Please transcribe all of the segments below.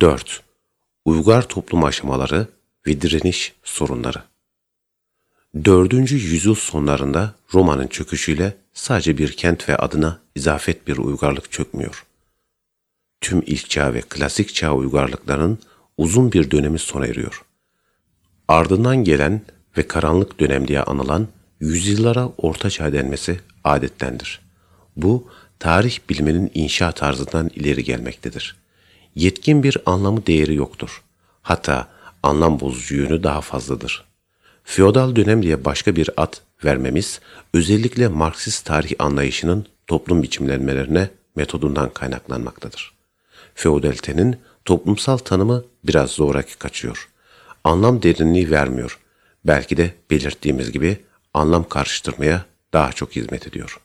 4. Uygar toplum aşamaları ve direniş sorunları 4. yüzyıl sonlarında Roma'nın çöküşüyle sadece bir kent ve adına izafet bir uygarlık çökmüyor. Tüm ilk çağ ve klasik çağ uygarlıkların uzun bir dönemi sona eriyor. Ardından gelen ve karanlık dönem diye anılan yüzyıllara orta çağ denmesi adettendir. Bu, tarih biliminin inşa tarzından ileri gelmektedir. Yetkin bir anlamı değeri yoktur. Hatta anlam bozucu yönü daha fazladır. Feodal dönem diye başka bir ad vermemiz, özellikle Marksist tarih anlayışının toplum biçimlenmelerine metodundan kaynaklanmaktadır. Feodalitenin toplumsal tanımı biraz zoraki kaçıyor. Anlam derinliği vermiyor. Belki de belirttiğimiz gibi anlam karıştırmaya daha çok hizmet ediyor.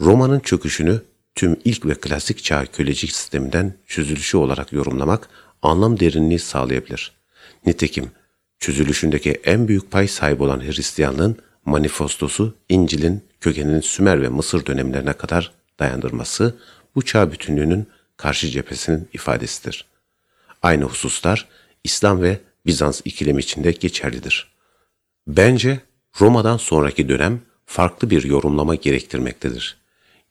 Roma'nın çöküşünü tüm ilk ve klasik çağ kölecik sisteminden çözülüşü olarak yorumlamak anlam derinliği sağlayabilir. Nitekim çözülüşündeki en büyük pay sahibi olan Hristiyanlığın manifestosu İncil'in kökeninin Sümer ve Mısır dönemlerine kadar dayandırması bu çağ bütünlüğünün karşı cephesinin ifadesidir. Aynı hususlar İslam ve Bizans ikilemi içinde geçerlidir. Bence Roma'dan sonraki dönem farklı bir yorumlama gerektirmektedir.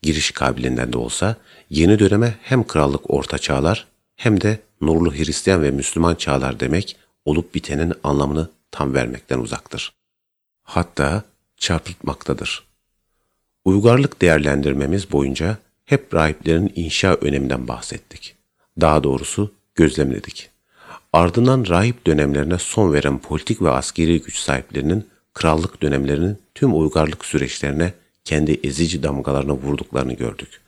Giriş kabiliğinden de olsa yeni döneme hem krallık orta çağlar hem de nurlu Hristiyan ve Müslüman çağlar demek olup bitenin anlamını tam vermekten uzaktır. Hatta çarpıtmaktadır. Uygarlık değerlendirmemiz boyunca hep rahiplerin inşa öneminden bahsettik. Daha doğrusu gözlemledik. Ardından rahip dönemlerine son veren politik ve askeri güç sahiplerinin krallık dönemlerinin tüm uygarlık süreçlerine kendi ezici damgalarını vurduklarını gördük.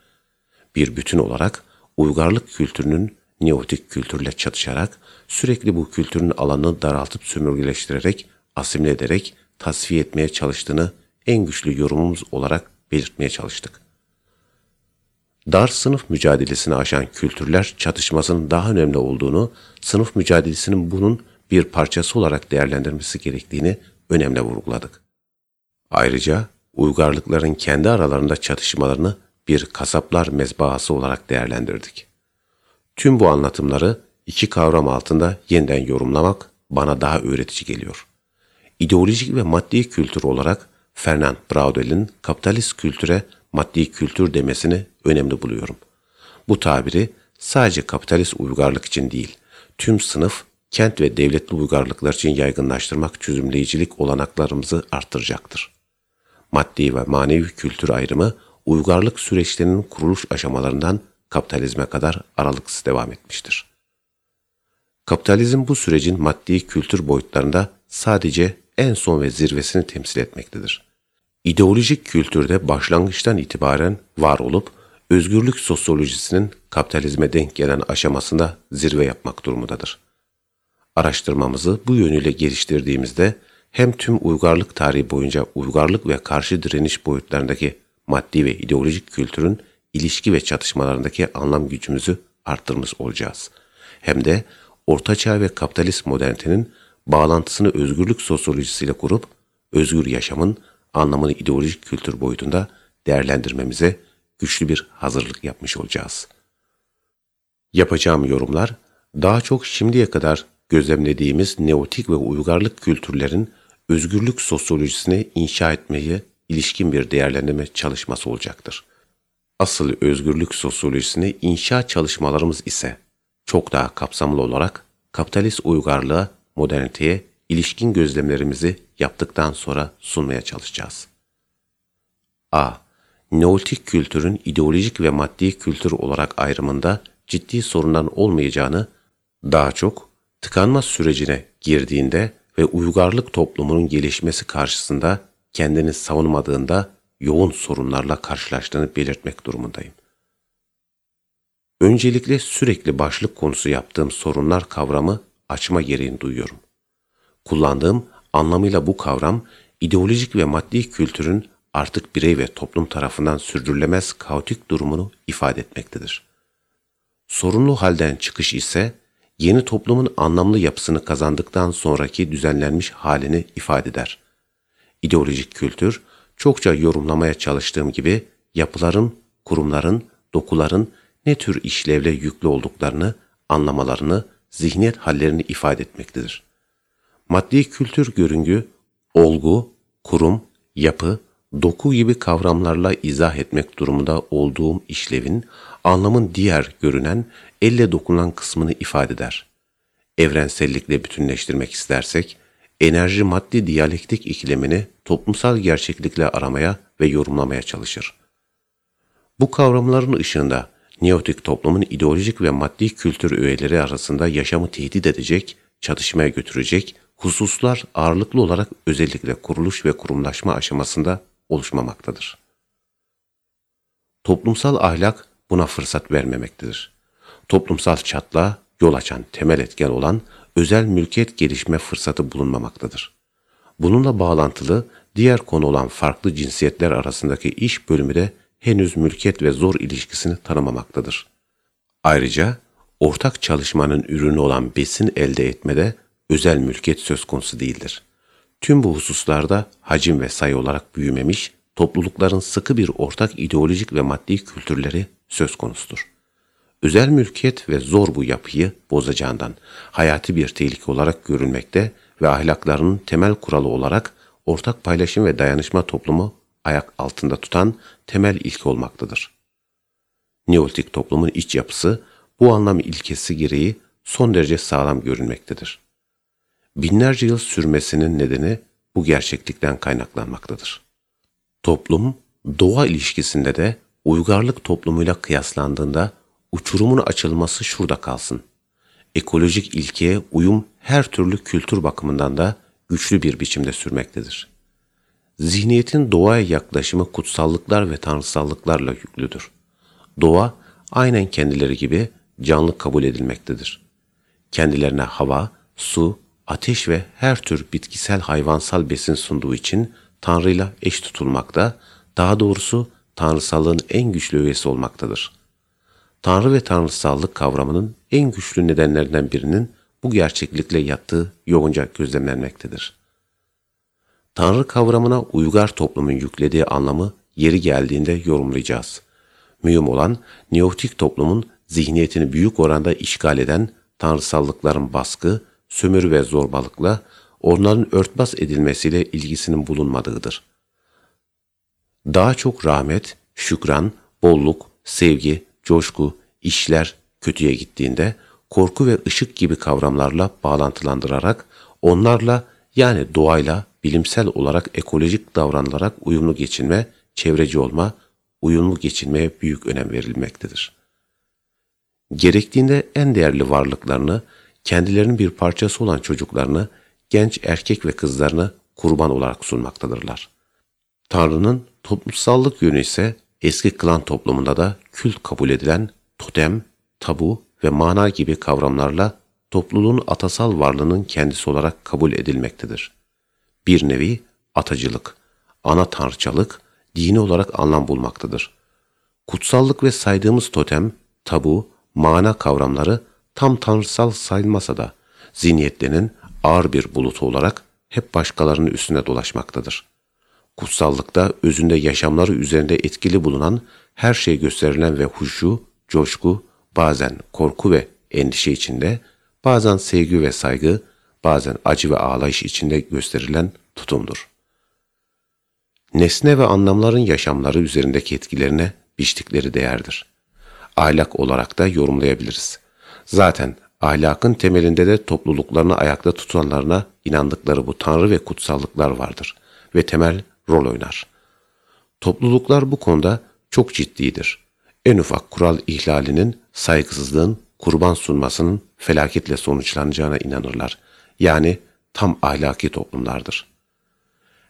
Bir bütün olarak uygarlık kültürünün neotik kültürle çatışarak sürekli bu kültürün alanını daraltıp sömürgeleştirerek, asimile ederek tasfiye etmeye çalıştığını en güçlü yorumumuz olarak belirtmeye çalıştık. Dar sınıf mücadelesini aşan kültürler çatışmasının daha önemli olduğunu, sınıf mücadelesinin bunun bir parçası olarak değerlendirmesi gerektiğini önemli vurguladık. Ayrıca uygarlıkların kendi aralarında çatışmalarını bir kasaplar mezbahası olarak değerlendirdik. Tüm bu anlatımları iki kavram altında yeniden yorumlamak bana daha öğretici geliyor. İdeolojik ve maddi kültür olarak Fernand Braudel'in kapitalist kültüre maddi kültür demesini önemli buluyorum. Bu tabiri sadece kapitalist uygarlık için değil, tüm sınıf, kent ve devletli uygarlıklar için yaygınlaştırmak çözümleyicilik olanaklarımızı arttıracaktır. Maddi ve manevi kültür ayrımı uygarlık süreçlerinin kuruluş aşamalarından kapitalizme kadar aralıksız devam etmiştir. Kapitalizm bu sürecin maddi kültür boyutlarında sadece en son ve zirvesini temsil etmektedir. İdeolojik kültürde başlangıçtan itibaren var olup özgürlük sosyolojisinin kapitalizme denk gelen aşamasında zirve yapmak durumundadır. Araştırmamızı bu yönüyle geliştirdiğimizde hem tüm uygarlık tarihi boyunca uygarlık ve karşı direniş boyutlarındaki maddi ve ideolojik kültürün ilişki ve çatışmalarındaki anlam gücümüzü arttırmış olacağız. Hem de ortaçağ ve kapitalist modernitenin bağlantısını özgürlük sosyolojisiyle kurup özgür yaşamın anlamını ideolojik kültür boyutunda değerlendirmemize güçlü bir hazırlık yapmış olacağız. Yapacağım yorumlar daha çok şimdiye kadar gözlemlediğimiz neotik ve uygarlık kültürlerin özgürlük sosyolojisini inşa etmeye ilişkin bir değerlendirme çalışması olacaktır. Asıl özgürlük sosyolojisini inşa çalışmalarımız ise çok daha kapsamlı olarak kapitalist uygarlığa, moderniteye ilişkin gözlemlerimizi yaptıktan sonra sunmaya çalışacağız. A. Neolitik kültürün ideolojik ve maddi kültür olarak ayrımında ciddi sorundan olmayacağını, daha çok tıkanma sürecine girdiğinde ve uygarlık toplumunun gelişmesi karşısında kendini savunmadığında yoğun sorunlarla karşılaştığını belirtmek durumundayım. Öncelikle sürekli başlık konusu yaptığım sorunlar kavramı açma gereğini duyuyorum. Kullandığım anlamıyla bu kavram ideolojik ve maddi kültürün artık birey ve toplum tarafından sürdürülemez kaotik durumunu ifade etmektedir. Sorunlu halden çıkış ise yeni toplumun anlamlı yapısını kazandıktan sonraki düzenlenmiş halini ifade eder. İdeolojik kültür, çokça yorumlamaya çalıştığım gibi yapıların, kurumların, dokuların ne tür işlevle yüklü olduklarını anlamalarını, zihniyet hallerini ifade etmektedir. Maddi kültür görüngü, olgu, kurum, yapı, doku gibi kavramlarla izah etmek durumunda olduğum işlevin, anlamın diğer görünen, elle dokunan kısmını ifade eder. Evrensellikle bütünleştirmek istersek, enerji maddi diyalektik ikilemini toplumsal gerçeklikle aramaya ve yorumlamaya çalışır. Bu kavramların ışığında neotik toplumun ideolojik ve maddi kültür öğeleri arasında yaşamı tehdit edecek, çatışmaya götürecek hususlar ağırlıklı olarak özellikle kuruluş ve kurumlaşma aşamasında oluşmamaktadır. Toplumsal ahlak buna fırsat vermemektedir. Toplumsal çatla yol açan temel etken olan özel mülkiyet gelişme fırsatı bulunmamaktadır. Bununla bağlantılı diğer konu olan farklı cinsiyetler arasındaki iş bölümü de henüz mülkiyet ve zor ilişkisini tanımamaktadır. Ayrıca ortak çalışmanın ürünü olan besin elde etmede özel mülkiyet söz konusu değildir. Tüm bu hususlarda hacim ve sayı olarak büyümemiş, toplulukların sıkı bir ortak ideolojik ve maddi kültürleri söz konusudur. Özel mülkiyet ve zor bu yapıyı bozacağından hayati bir tehlike olarak görülmekte ve ahlaklarının temel kuralı olarak ortak paylaşım ve dayanışma toplumu ayak altında tutan temel ilke olmaktadır. Neolitik toplumun iç yapısı bu anlam ilkesi gereği son derece sağlam görünmektedir. Binlerce yıl sürmesinin nedeni bu gerçeklikten kaynaklanmaktadır. Toplum, doğa ilişkisinde de uygarlık toplumuyla kıyaslandığında uçurumun açılması şurada kalsın. Ekolojik ilkeye uyum her türlü kültür bakımından da güçlü bir biçimde sürmektedir. Zihniyetin doğaya yaklaşımı kutsallıklar ve tanrısallıklarla yüklüdür. Doğa aynen kendileri gibi canlı kabul edilmektedir. Kendilerine hava, su, ateş ve her tür bitkisel hayvansal besin sunduğu için Tanrı'yla eş tutulmakta, daha doğrusu tanrısallığın en güçlü üyesi olmaktadır. Tanrı ve tanrısallık kavramının en güçlü nedenlerinden birinin bu gerçeklikle yattığı yoğunca gözlemlenmektedir. Tanrı kavramına uygar toplumun yüklediği anlamı yeri geldiğinde yorumlayacağız. Mühim olan neotik toplumun zihniyetini büyük oranda işgal eden tanrısallıkların baskı, sömürü ve zorbalıkla onların örtbas edilmesiyle ilgisinin bulunmadığıdır. Daha çok rahmet, şükran, bolluk, sevgi, coşku, işler kötüye gittiğinde korku ve ışık gibi kavramlarla bağlantılandırarak onlarla yani doğayla bilimsel olarak ekolojik davranılarak uyumlu geçinme, çevreci olma, uyumlu geçinmeye büyük önem verilmektedir. Gerektiğinde en değerli varlıklarını, kendilerinin bir parçası olan çocuklarını, genç erkek ve kızlarını kurban olarak sunmaktadırlar. Tanrı'nın toplumsallık yönü ise eski klan toplumunda da kült kabul edilen totem, tabu ve mana gibi kavramlarla topluluğun atasal varlığının kendisi olarak kabul edilmektedir. Bir nevi atacılık, ana tanrıçalık, dini olarak anlam bulmaktadır. Kutsallık ve saydığımız totem, tabu, mana kavramları tam tanrısal sayılmasa da zihniyetlerinin ağır bir bulutu olarak hep başkalarının üstüne dolaşmaktadır. Kutsallıkta özünde yaşamları üzerinde etkili bulunan her şey gösterilen ve huşu, coşku, bazen korku ve endişe içinde, bazen sevgi ve saygı, bazen acı ve ağlayış içinde gösterilen tutumdur. Nesne ve anlamların yaşamları üzerindeki etkilerine biçtikleri değerdir. Ahlak olarak da yorumlayabiliriz. Zaten ahlakın temelinde de topluluklarını ayakta tutanlarına inandıkları bu tanrı ve kutsallıklar vardır ve temel rol oynar. Topluluklar bu konuda çok ciddidir. En ufak kural ihlalinin, saygısızlığın, kurban sunmasının felaketle sonuçlanacağına inanırlar. Yani tam ahlaki toplumlardır.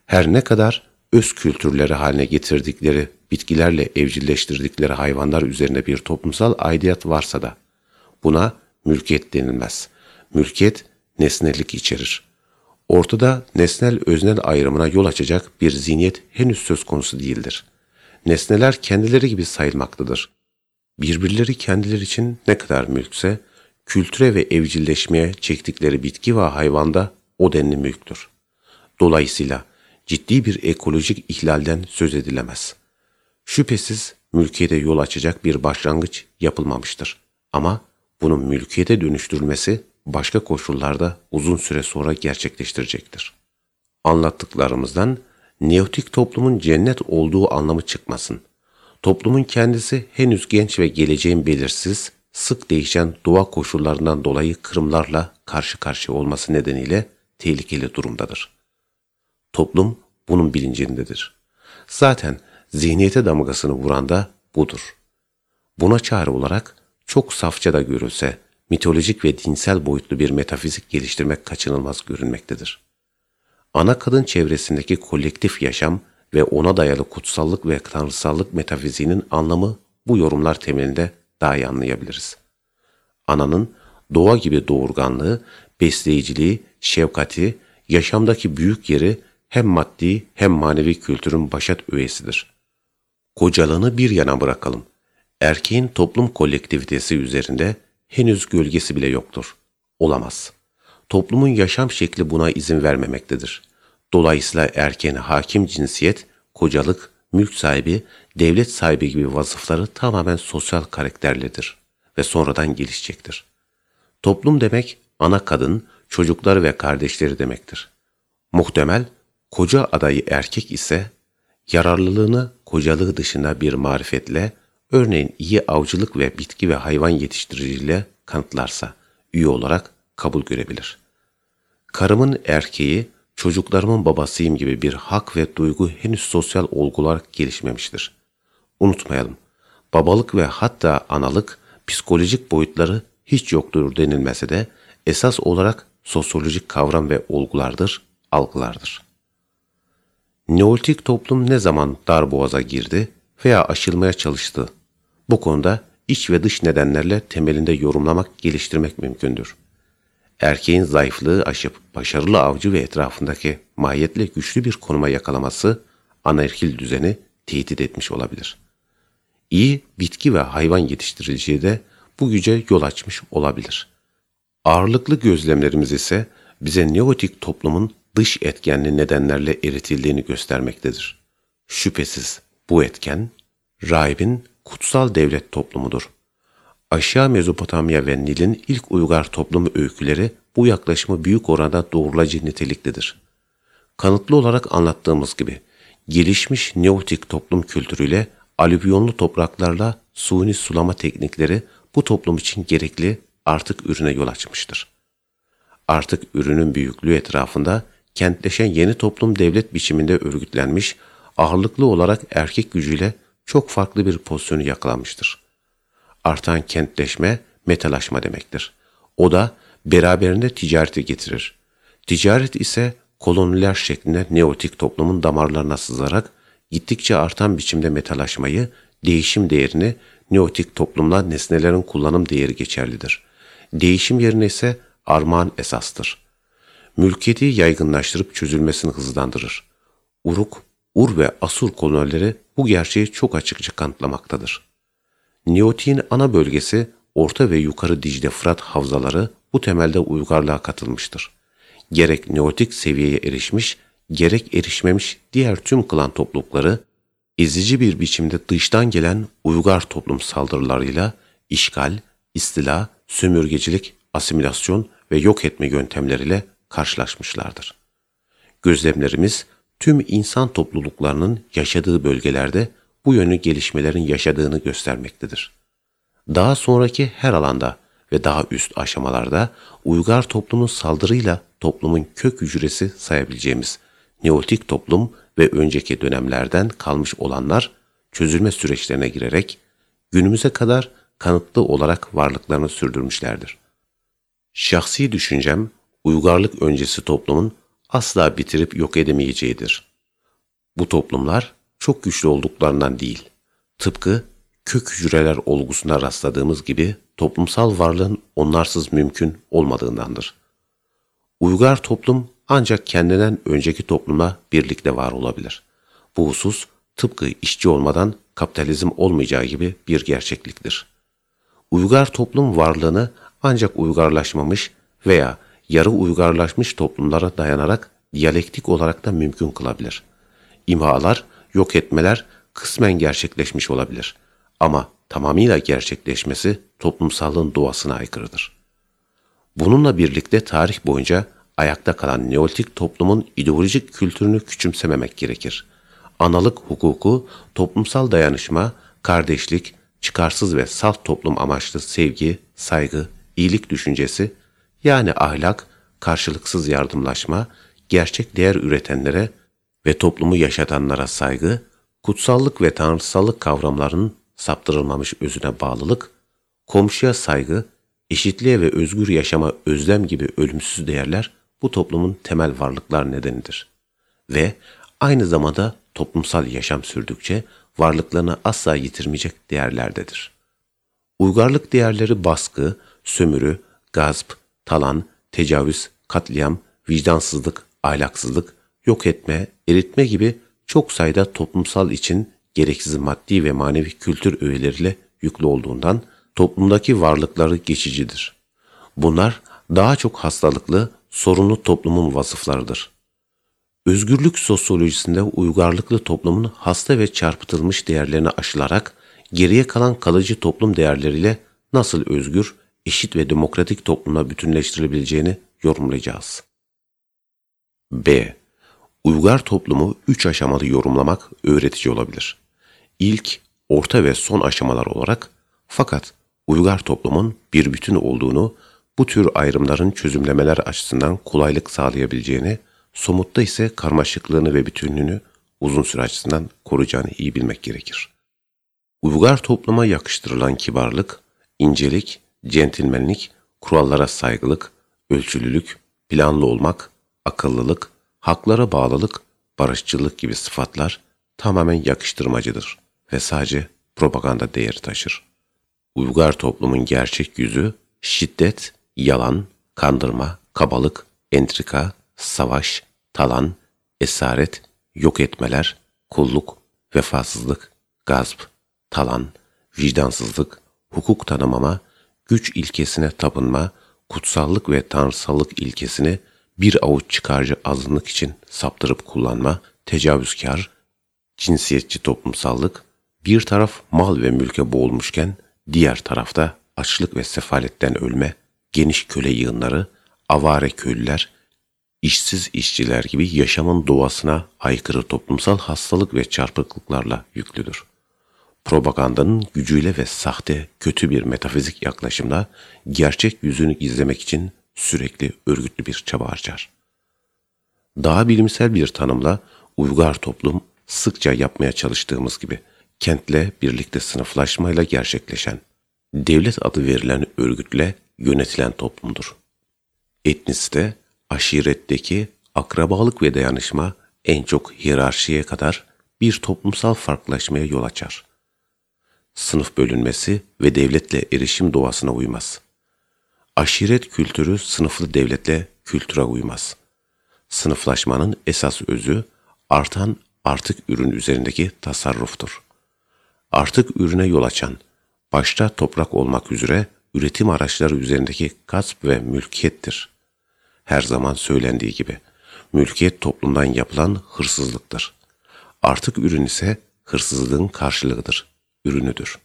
Her ne kadar öz kültürleri haline getirdikleri, bitkilerle evcilleştirdikleri hayvanlar üzerine bir toplumsal aidiyet varsa da buna mülkiyet denilmez. Mülkiyet nesnellik içerir. Ortada nesnel öznel ayrımına yol açacak bir zihniyet henüz söz konusu değildir. Nesneler kendileri gibi sayılmaktadır. Birbirleri kendileri için ne kadar mülkse, kültüre ve evcilleşmeye çektikleri bitki ve hayvanda o denli mülktür. Dolayısıyla ciddi bir ekolojik ihlalden söz edilemez. Şüphesiz mülkiyete yol açacak bir başlangıç yapılmamıştır. Ama bunun mülkiyete dönüştürülmesi başka koşullarda uzun süre sonra gerçekleştirecektir. Anlattıklarımızdan neotik toplumun cennet olduğu anlamı çıkmasın. Toplumun kendisi henüz genç ve geleceğin belirsiz, sık değişen doğa koşullarından dolayı kırımlarla karşı karşıya olması nedeniyle tehlikeli durumdadır. Toplum bunun bilincindedir. Zaten zihniyete damgasını vuran da budur. Buna çare olarak çok safça da görülse mitolojik ve dinsel boyutlu bir metafizik geliştirmek kaçınılmaz görünmektedir. Ana kadın çevresindeki kolektif yaşam ve ona dayalı kutsallık ve tanrısallık metafiziğinin anlamı bu yorumlar temelinde daha iyi anlayabiliriz. Ananın doğa gibi doğurganlığı, besleyiciliği, şefkati, yaşamdaki büyük yeri hem maddi hem manevi kültürün başat öğesidir. Kocalığını bir yana bırakalım. Erkeğin toplum kolektivitesi üzerinde henüz gölgesi bile yoktur. Olamaz. Toplumun yaşam şekli buna izin vermemektedir. Dolayısıyla erkeğin hakim cinsiyet, kocalık, mülk sahibi, devlet sahibi gibi vasıfları tamamen sosyal karakterlidir ve sonradan gelişecektir. Toplum demek ana kadın, çocukları ve kardeşleri demektir. Muhtemel koca adayı erkek ise yararlılığını kocalığı dışında bir marifetle, örneğin iyi avcılık ve bitki ve hayvan yetiştiriciliğiyle kanıtlarsa üye olarak kabul görebilir. Karımın erkeği, çocuklarımın babasıyım gibi bir hak ve duygu henüz sosyal olgular gelişmemiştir. Unutmayalım, babalık ve hatta analık psikolojik boyutları hiç yoktur denilmese de esas olarak sosyolojik kavram ve olgulardır, algılardır. Neolitik toplum ne zaman darboğaza girdi veya aşılmaya çalıştı? Bu konuda iç ve dış nedenlerle temelinde yorumlamak, geliştirmek mümkündür. Erkeğin zayıflığı aşıp başarılı avcı ve etrafındaki mahiyetle güçlü bir konuma yakalaması anaerkil düzeni tehdit etmiş olabilir. İyi bitki ve hayvan yetiştiriciliği de bu güce yol açmış olabilir. Ağırlıklı gözlemlerimiz ise bize neotik toplumun dış etkenli nedenlerle eritildiğini göstermektedir. Şüphesiz bu etken, rahibin kutsal devlet toplumudur. Aşağı Mezopotamya ve Nil'in ilk uygar toplumu öyküleri bu yaklaşımı büyük oranda doğrulacı niteliktedir. Kanıtlı olarak anlattığımız gibi, gelişmiş neotik toplum kültürüyle alüvyonlu topraklarla suni sulama teknikleri bu toplum için gerekli artık ürüne yol açmıştır. Artık ürünün büyüklüğü etrafında kentleşen yeni toplum devlet biçiminde örgütlenmiş, ağırlıklı olarak erkek gücüyle çok farklı bir pozisyonu yakalanmıştır. Artan kentleşme, metalaşma demektir. O da beraberinde ticareti getirir. Ticaret ise koloniler şeklinde neotik toplumun damarlarına sızarak gittikçe artan biçimde metalaşmayı, değişim değerini neotik toplumla nesnelerin kullanım değeri geçerlidir. Değişim yerine ise armağan esastır. Mülkiyeti yaygınlaştırıp çözülmesini hızlandırır. Uruk, Ur ve Asur kolonileri bu gerçeği çok açıkça kanıtlamaktadır. Neotik'in ana bölgesi Orta ve Yukarı Dicle Fırat havzaları bu temelde uygarlığa katılmıştır. Gerek Neotik seviyeye erişmiş, gerek erişmemiş diğer tüm klan toplulukları ezici bir biçimde dıştan gelen uygar toplum saldırılarıyla işgal, istila, sömürgecilik, asimilasyon ve yok etme yöntemleriyle karşılaşmışlardır. Gözlemlerimiz tüm insan topluluklarının yaşadığı bölgelerde bu yönlü gelişmelerin yaşadığını göstermektedir. Daha sonraki her alanda ve daha üst aşamalarda uygar toplumun saldırıyla toplumun kök hücresi sayabileceğimiz Neolitik toplum ve önceki dönemlerden kalmış olanlar çözülme süreçlerine girerek günümüze kadar kanıtlı olarak varlıklarını sürdürmüşlerdir. Şahsi düşüncem, uygarlık öncesi toplumun asla bitirip yok edemeyeceğidir. Bu toplumlar çok güçlü olduklarından değil, tıpkı kök hücreler olgusuna rastladığımız gibi toplumsal varlığın onlarsız mümkün olmadığındandır. Uygar toplum ancak kendinden önceki toplumla birlikte var olabilir. Bu husus tıpkı işçi olmadan kapitalizm olmayacağı gibi bir gerçekliktir. Uygar toplum varlığını ancak uygarlaşmamış veya yarı uygarlaşmış toplumlara dayanarak diyalektik olarak da mümkün kılabilir. İmhalar, yok etmeler kısmen gerçekleşmiş olabilir. Ama tamamıyla gerçekleşmesi toplumsallığın doğasına aykırıdır. Bununla birlikte tarih boyunca ayakta kalan Neolitik toplumun ideolojik kültürünü küçümsememek gerekir. Analık hukuku, toplumsal dayanışma, kardeşlik, çıkarsız ve salt toplum amaçlı sevgi, saygı, iyilik düşüncesi, yani ahlak, karşılıksız yardımlaşma, gerçek değer üretenlere ve toplumu yaşatanlara saygı, kutsallık ve tanrısallık kavramlarının saptırılmamış özüne bağlılık, komşuya saygı, eşitliğe ve özgür yaşama özlem gibi ölümsüz değerler bu toplumun temel varlıklar nedenidir. Ve aynı zamanda toplumsal yaşam sürdükçe varlıklarını asla yitirmeyecek değerlerdedir. Uygarlık değerleri baskı, sömürü, gasp, talan, tecavüz, katliam, vicdansızlık, ahlaksızlık, yok etme, eritme gibi çok sayıda toplumsal için gereksiz maddi ve manevi kültür öğeleriyle yüklü olduğundan toplumdaki varlıkları geçicidir. Bunlar daha çok hastalıklı, sorunlu toplumun vasıflarıdır. Özgürlük sosyolojisinde uygarlıklı toplumun hasta ve çarpıtılmış değerlerini aşılarak geriye kalan kalıcı toplum değerleriyle nasıl özgür, eşit ve demokratik toplumla bütünleştirilebileceğini yorumlayacağız. B. Uygar toplumu üç aşamalı yorumlamak öğretici olabilir. İlk, orta ve son aşamalar olarak fakat uygar toplumun bir bütün olduğunu, bu tür ayrımların çözümlemeler açısından kolaylık sağlayabileceğini, somutta ise karmaşıklığını ve bütünlüğünü uzun süre açısından koruyacağını iyi bilmek gerekir. Uygar topluma yakıştırılan kibarlık, incelik, centilmenlik, kurallara saygılık, ölçülülük, planlı olmak, akıllılık, haklara bağlılık, barışçılık gibi sıfatlar tamamen yakıştırmacıdır ve sadece propaganda değeri taşır. Uygar toplumun gerçek yüzü şiddet, yalan, kandırma, kabalık, entrika, savaş, talan, esaret, yok etmeler, kulluk, vefasızlık, gasp, talan, vicdansızlık, hukuk tanımama, güç ilkesine tapınma, kutsallık ve tanrısallık ilkesini bir avuç çıkarcı azınlık için saptırıp kullanma, tecavüzkar, cinsiyetçi toplumsallık, bir taraf mal ve mülke boğulmuşken diğer tarafta açlık ve sefaletten ölme, geniş köle yığınları, avare köylüler, işsiz işçiler gibi yaşamın doğasına aykırı toplumsal hastalık ve çarpıklıklarla yüklüdür. Propagandanın gücüyle ve sahte, kötü bir metafizik yaklaşımla gerçek yüzünü gizlemek için sürekli örgütlü bir çaba harcar. Daha bilimsel bir tanımla uygar toplum sıkça yapmaya çalıştığımız gibi kentle birlikte sınıflaşmayla gerçekleşen, devlet adı verilen örgütle yönetilen toplumdur. Etnisite, aşiretteki akrabalık ve dayanışma en çok hiyerarşiye kadar bir toplumsal farklılaşmaya yol açar. Sınıf bölünmesi ve devletle erişim doğasına uymaz. Aşiret kültürü sınıflı devletle kültüre uymaz. Sınıflaşmanın esas özü artan artık ürün üzerindeki tasarruftur. Artık ürüne yol açan, başta toprak olmak üzere üretim araçları üzerindeki gasp ve mülkiyettir. Her zaman söylendiği gibi, mülkiyet toplumdan yapılan hırsızlıktır. Artık ürün ise hırsızlığın karşılığıdır, ürünüdür.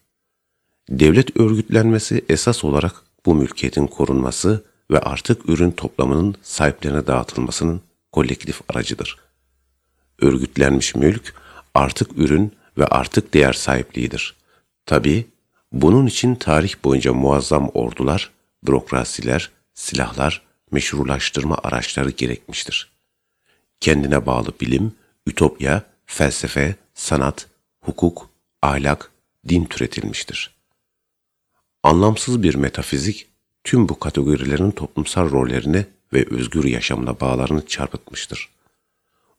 Devlet örgütlenmesi esas olarak bu mülkiyetin korunması ve artık ürün toplamının sahiplerine dağıtılmasının kolektif aracıdır. Örgütlenmiş mülk artık ürün ve artık değer sahipliğidir. Tabi bunun için tarih boyunca muazzam ordular, bürokrasiler, silahlar, meşrulaştırma araçları gerekmiştir. Kendine bağlı bilim, ütopya, felsefe, sanat, hukuk, ahlak, din türetilmiştir. Anlamsız bir metafizik, tüm bu kategorilerin toplumsal rollerini ve özgür yaşamına bağlarını çarpıtmıştır.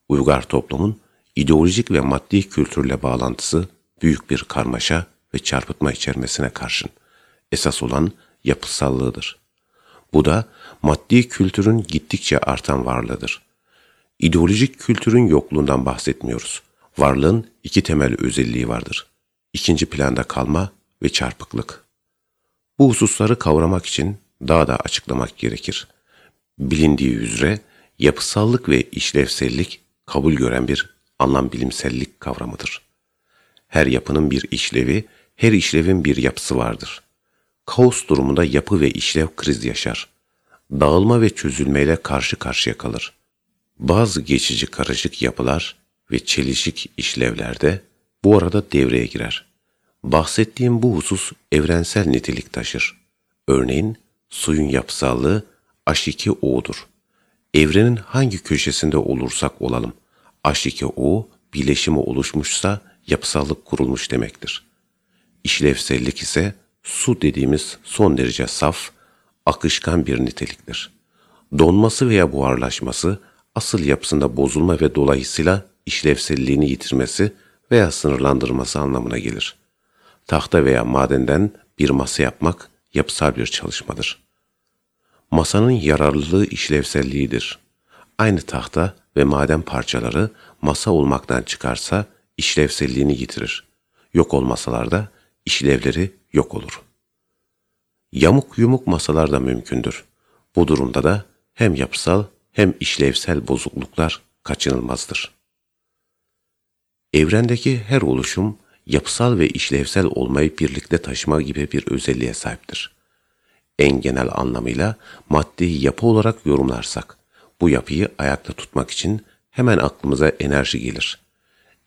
Uygar toplumun ideolojik ve maddi kültürle bağlantısı büyük bir karmaşa ve çarpıtma içermesine karşın esas olan yapısallığıdır. Bu da maddi kültürün gittikçe artan varlığıdır. İdeolojik kültürün yokluğundan bahsetmiyoruz. Varlığın iki temel özelliği vardır. İkinci planda kalma ve çarpıklık. Bu hususları kavramak için daha da açıklamak gerekir. Bilindiği üzere yapısallık ve işlevsellik kabul gören bir anlam bilimsellik kavramıdır. Her yapının bir işlevi, her işlevin bir yapısı vardır. kaos durumunda yapı ve işlev kriz yaşar. Dağılma ve çözülmeyle karşı karşıya kalır. Bazı geçici karışık yapılar ve çelişik işlevlerde bu arada devreye girer. Bahsettiğim bu husus evrensel nitelik taşır. Örneğin suyun yapısallığı H2O'dur. Evrenin hangi köşesinde olursak olalım, H2O bileşimi oluşmuşsa yapısallık kurulmuş demektir. İşlevsellik ise su dediğimiz son derece saf, akışkan bir niteliktir. Donması veya buharlaşması, asıl yapısında bozulma ve dolayısıyla işlevselliğini yitirmesi veya sınırlandırması anlamına gelir. Tahta veya madenden bir masa yapmak yapısal bir çalışmadır. Masanın yararlılığı işlevselliğidir. Aynı tahta ve maden parçaları masa olmaktan çıkarsa işlevselliğini yitirir. Yok olmasalar da işlevleri yok olur. Yamuk yumuk masalar da mümkündür. Bu durumda da hem yapısal hem işlevsel bozukluklar kaçınılmazdır. Evrendeki her oluşum yapısal ve işlevsel olmayı birlikte taşıma gibi bir özelliğe sahiptir. En genel anlamıyla maddi yapı olarak yorumlarsak, bu yapıyı ayakta tutmak için hemen aklımıza enerji gelir.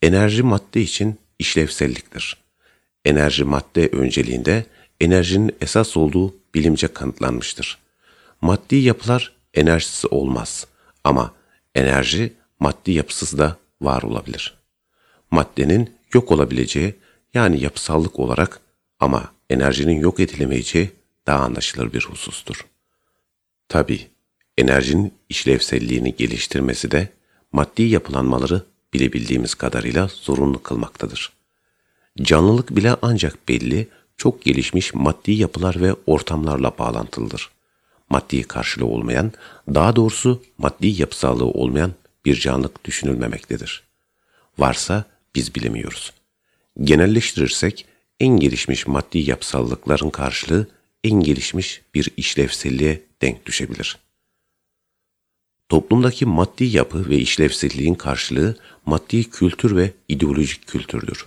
Enerji madde için işlevselliktir. Enerji madde önceliğinde enerjinin esas olduğu bilimce kanıtlanmıştır. Maddi yapılar enerjisiz olmaz ama enerji maddi yapısız da var olabilir. Maddenin yok olabileceği yani yapısallık olarak ama enerjinin yok edilemeyeceği daha anlaşılır bir husustur. Tabi enerjinin işlevselliğini geliştirmesi de maddi yapılanmaları bilebildiğimiz kadarıyla zorunlu kılmaktadır. Canlılık bile ancak belli, çok gelişmiş maddi yapılar ve ortamlarla bağlantılıdır. Maddi karşılığı olmayan, daha doğrusu maddi yapısallığı olmayan bir canlılık düşünülmemektedir. Varsa biz bilemiyoruz. Genelleştirirsek en gelişmiş maddi yapısallıkların karşılığı en gelişmiş bir işlevselliğe denk düşebilir. Toplumdaki maddi yapı ve işlevselliğin karşılığı maddi kültür ve ideolojik kültürdür.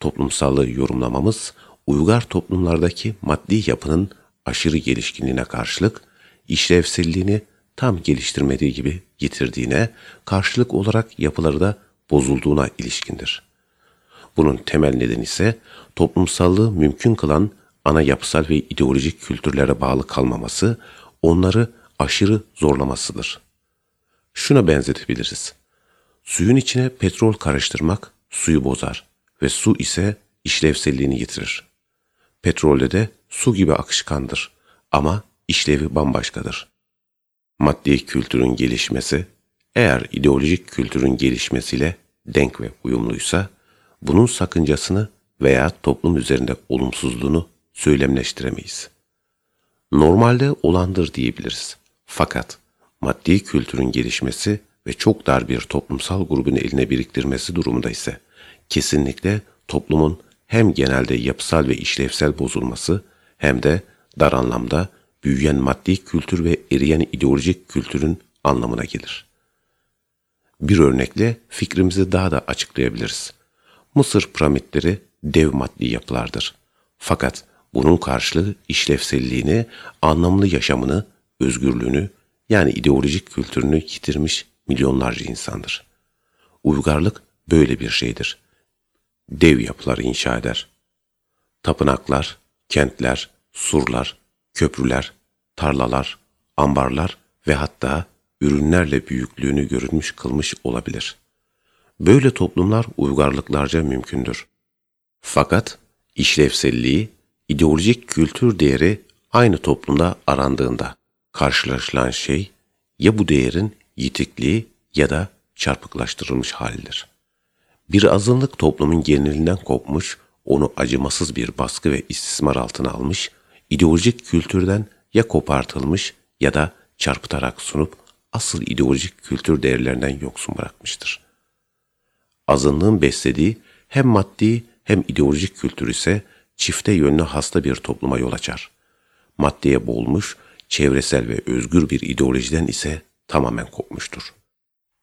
Toplumsallığı yorumlamamız uygar toplumlardaki maddi yapının aşırı gelişkinliğine karşılık işlevselliğini tam geliştirmediği gibi yitirdiğine, karşılık olarak yapıları da bozulduğuna ilişkindir. Bunun temel nedeni ise toplumsallığı mümkün kılan ana yapısal ve ideolojik kültürlere bağlı kalmaması, onları aşırı zorlamasıdır. Şuna benzetebiliriz. Suyun içine petrol karıştırmak suyu bozar ve su ise işlevselliğini yitirir. Petrolde de su gibi akışkandır ama işlevi bambaşkadır. Maddi kültürün gelişmesi, eğer ideolojik kültürün gelişmesiyle denk ve uyumluysa, bunun sakıncasını veya toplum üzerinde olumsuzluğunu söylemleştiremeyiz. Normalde olandır diyebiliriz. Fakat maddi kültürün gelişmesi ve çok dar bir toplumsal grubun eline biriktirmesi durumunda ise kesinlikle toplumun hem genelde yapısal ve işlevsel bozulması hem de dar anlamda büyüyen maddi kültür ve eriyen ideolojik kültürün anlamına gelir. Bir örnekle fikrimizi daha da açıklayabiliriz. Mısır piramitleri dev maddi yapılardır. Fakat bunun karşılığı işlevselliğini, anlamlı yaşamını, özgürlüğünü yani ideolojik kültürünü yitirmiş milyonlarca insandır. Uygarlık böyle bir şeydir. Dev yapılar inşa eder. Tapınaklar, kentler, surlar, köprüler, tarlalar, ambarlar ve hatta ürünlerle büyüklüğünü görünmüş kılmış olabilir. Böyle toplumlar uygarlıklarca mümkündür. Fakat işlevselliği, ideolojik kültür değeri aynı toplumda arandığında karşılaşılan şey ya bu değerin yitikliği ya da çarpıklaştırılmış halidir. Bir azınlık toplumun genelinden kopmuş, onu acımasız bir baskı ve istismar altına almış, ideolojik kültürden ya kopartılmış ya da çarpıtarak sunup asıl ideolojik kültür değerlerinden yoksun bırakmıştır. Azınlığın beslediği hem maddi hem ideolojik kültür ise çifte yönlü hasta bir topluma yol açar. Maddeye boğulmuş, çevresel ve özgür bir ideolojiden ise tamamen kopmuştur.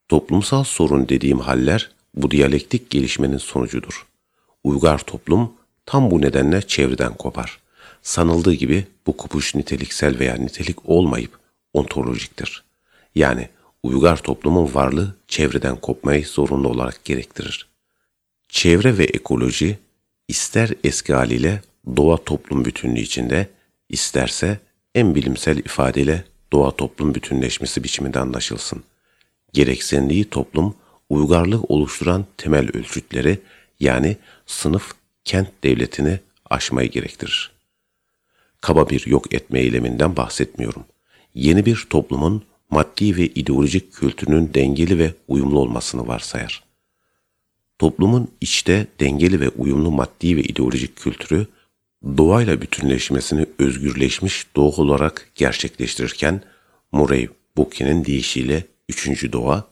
Toplumsal sorun dediğim haller bu diyalektik gelişmenin sonucudur. Uygar toplum tam bu nedenle çevreden kopar. sanıldığı gibi bu kupuş niteliksel veya nitelik olmayıp ontolojiktir. Yani uygar toplumun varlığı çevreden kopmayı zorunlu olarak gerektirir. Çevre ve ekoloji ister eski haliyle doğa toplum bütünlüğü içinde, isterse en bilimsel ifadeyle doğa toplum bütünleşmesi biçiminde anlaşılsın. Gereksinliği toplum, uygarlık oluşturan temel ölçütleri yani sınıf, kent devletini aşmayı gerektirir. Kaba bir yok etme eyleminden bahsetmiyorum. Yeni bir toplumun maddi ve ideolojik kültürünün dengeli ve uyumlu olmasını varsayar. Toplumun içte dengeli ve uyumlu maddi ve ideolojik kültürü, doğayla bütünleşmesini özgürleşmiş doğa olarak gerçekleştirirken, Murray Bookie'nin deyişiyle üçüncü doğa,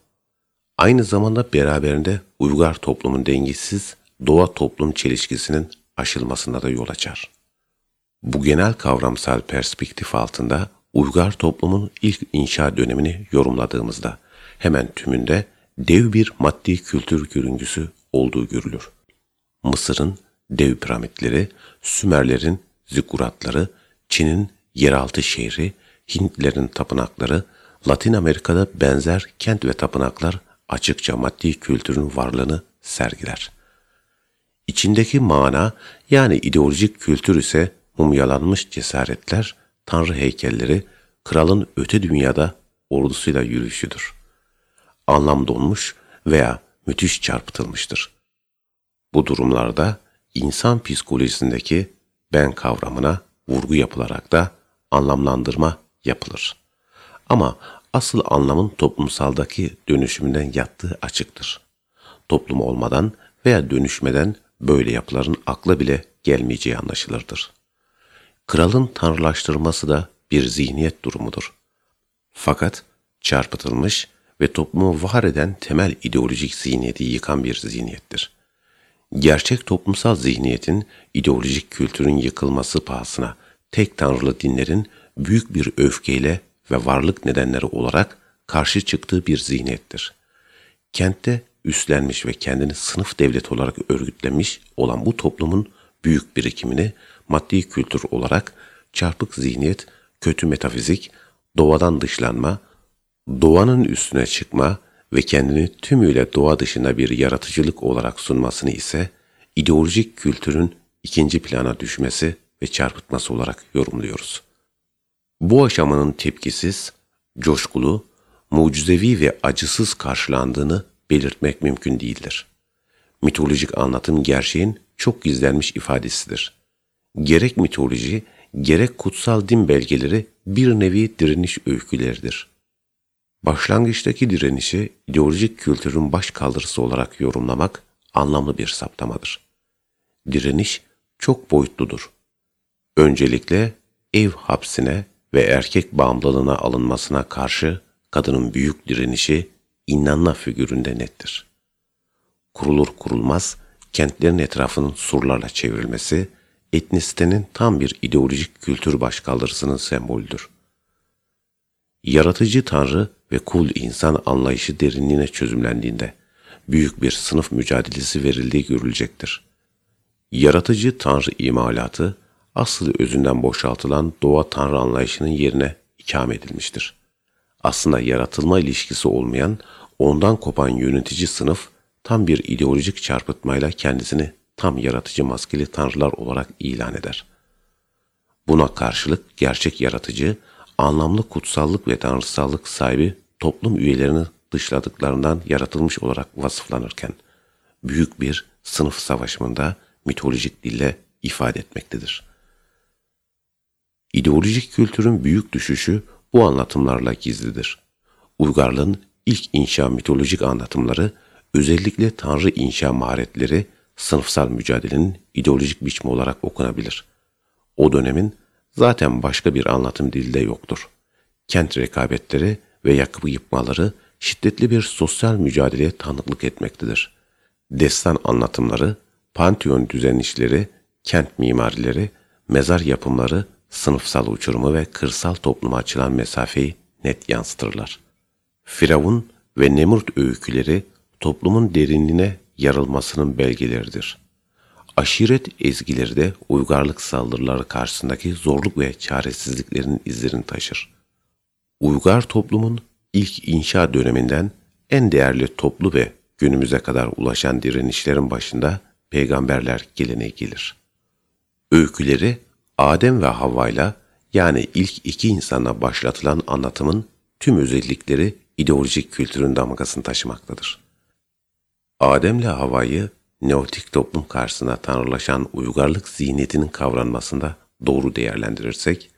aynı zamanda beraberinde uygar toplumun dengesiz doğa toplum çelişkisinin aşılmasına da yol açar. Bu genel kavramsal perspektif altında uygar toplumun ilk inşa dönemini yorumladığımızda hemen tümünde dev bir maddi kültür görüngüsü olduğu görülür. Mısır'ın dev piramitleri, Sümerlerin zikuratları, Çin'in yeraltı şehri, Hintlerin tapınakları, Latin Amerika'da benzer kent ve tapınaklar açıkça maddi kültürün varlığını sergiler. İçindeki mana yani ideolojik kültür ise mumyalanmış cesaretler, tanrı heykelleri, kralın öte dünyada ordusuyla yürüyüşüdür. Anlam donmuş veya müthiş çarpıtılmıştır. Bu durumlarda insan psikolojisindeki ben kavramına vurgu yapılarak da anlamlandırma yapılır. Ama asıl anlamın toplumsaldaki dönüşümünden yattığı açıktır. Toplum olmadan veya dönüşmeden böyle yapıların akla bile gelmeyeceği anlaşılırdır. Kralın tanrılaştırması da bir zihniyet durumudur. Fakat çarpıtılmış ve toplumu var eden temel ideolojik zihniyeti yıkan bir zihniyettir. Gerçek toplumsal zihniyetin ideolojik kültürün yıkılması pahasına tek tanrılı dinlerin büyük bir öfkeyle ve varlık nedenleri olarak karşı çıktığı bir zihniyettir. Kentte üstlenmiş ve kendini sınıf devlet olarak örgütlemiş olan bu toplumun büyük birikimini maddi kültür olarak çarpık zihniyet, kötü metafizik, doğadan dışlanma, doğanın üstüne çıkma ve kendini tümüyle doğa dışında bir yaratıcılık olarak sunmasını ise ideolojik kültürün ikinci plana düşmesi ve çarpıtması olarak yorumluyoruz. Bu aşamanın tepkisiz, coşkulu, mucizevi ve acısız karşılandığını belirtmek mümkün değildir. Mitolojik anlatım gerçeğin çok gizlenmiş ifadesidir. Gerek mitoloji, gerek kutsal din belgeleri bir nevi direniş öyküleridir. Başlangıçtaki direnişi ideolojik kültürün baş kaldırısı olarak yorumlamak anlamlı bir saptamadır. Direniş çok boyutludur. Öncelikle ev hapsine ve erkek bağımlılığına alınmasına karşı kadının büyük direnişi İnnanna figüründe nettir. Kurulur kurulmaz kentlerin etrafının surlarla çevrilmesi, etnisitenin tam bir ideolojik kültür başkaldırısının sembolüdür. Yaratıcı tanrı ve kul insan anlayışı derinliğine çözümlendiğinde büyük bir sınıf mücadelesi verildiği görülecektir. Yaratıcı tanrı imalatı asıl özünden boşaltılan doğa tanrı anlayışının yerine ikame edilmiştir. Aslında yaratılma ilişkisi olmayan, ondan kopan yönetici sınıf tam bir ideolojik çarpıtmayla kendisini tam yaratıcı maskeli tanrılar olarak ilan eder. Buna karşılık gerçek yaratıcı, anlamlı kutsallık ve tanrısallık sahibi toplum üyelerini dışladıklarından yaratılmış olarak vasıflanırken, büyük bir sınıf savaşımında mitolojik dille ifade etmektedir. İdeolojik kültürün büyük düşüşü bu anlatımlarla gizlidir. Uygarlığın ilk inşa mitolojik anlatımları, özellikle tanrı inşa maharetleri, sınıfsal mücadelenin ideolojik biçimi olarak okunabilir. O dönemin zaten başka bir anlatım dilde yoktur. Kent rekabetleri ve yakıp yıkmaları şiddetli bir sosyal mücadeleye tanıklık etmektedir. Destan anlatımları, pantheon düzenişleri, kent mimarileri, mezar yapımları, sınıfsal uçurumu ve kırsal topluma açılan mesafeyi net yansıtırlar. Firavun ve Nemrut öyküleri toplumun derinliğine yarılmasının belgeleridir. Aşiret ezgileri de uygarlık saldırıları karşısındaki zorluk ve çaresizliklerin izlerini taşır. Uygar toplumun ilk inşa döneminden en değerli toplu ve günümüze kadar ulaşan direnişlerin başında peygamberler geleneği gelir. Öyküleri Adem ve Havva'yla yani ilk iki insana başlatılan anlatımın tüm özellikleri ideolojik kültürün damgasını taşımaktadır. Adem'le Havva'yı neotik toplum karşısına tanrılaşan uygarlık zihniyetinin kavranmasında doğru değerlendirirsek,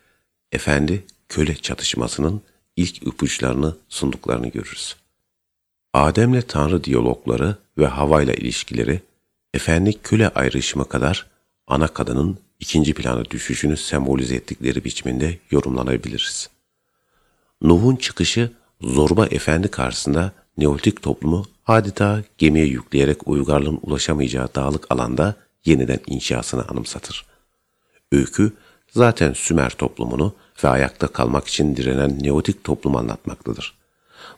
efendi köle çatışmasının ilk ipuçlarını sunduklarını görürüz. Adem'le Tanrı diyalogları ve Havva'yla ilişkileri, efendi köle ayrışımı kadar ana kadının ikinci plana düşüşünü sembolize ettikleri biçiminde yorumlanabiliriz. Nuh'un çıkışı zorba efendi karşısında Neolitik toplumu adeta gemiye yükleyerek uygarlığın ulaşamayacağı dağlık alanda yeniden inşasını anımsatır. Öykü zaten Sümer toplumunu ve ayakta kalmak için direnen Neolitik toplumu anlatmaktadır.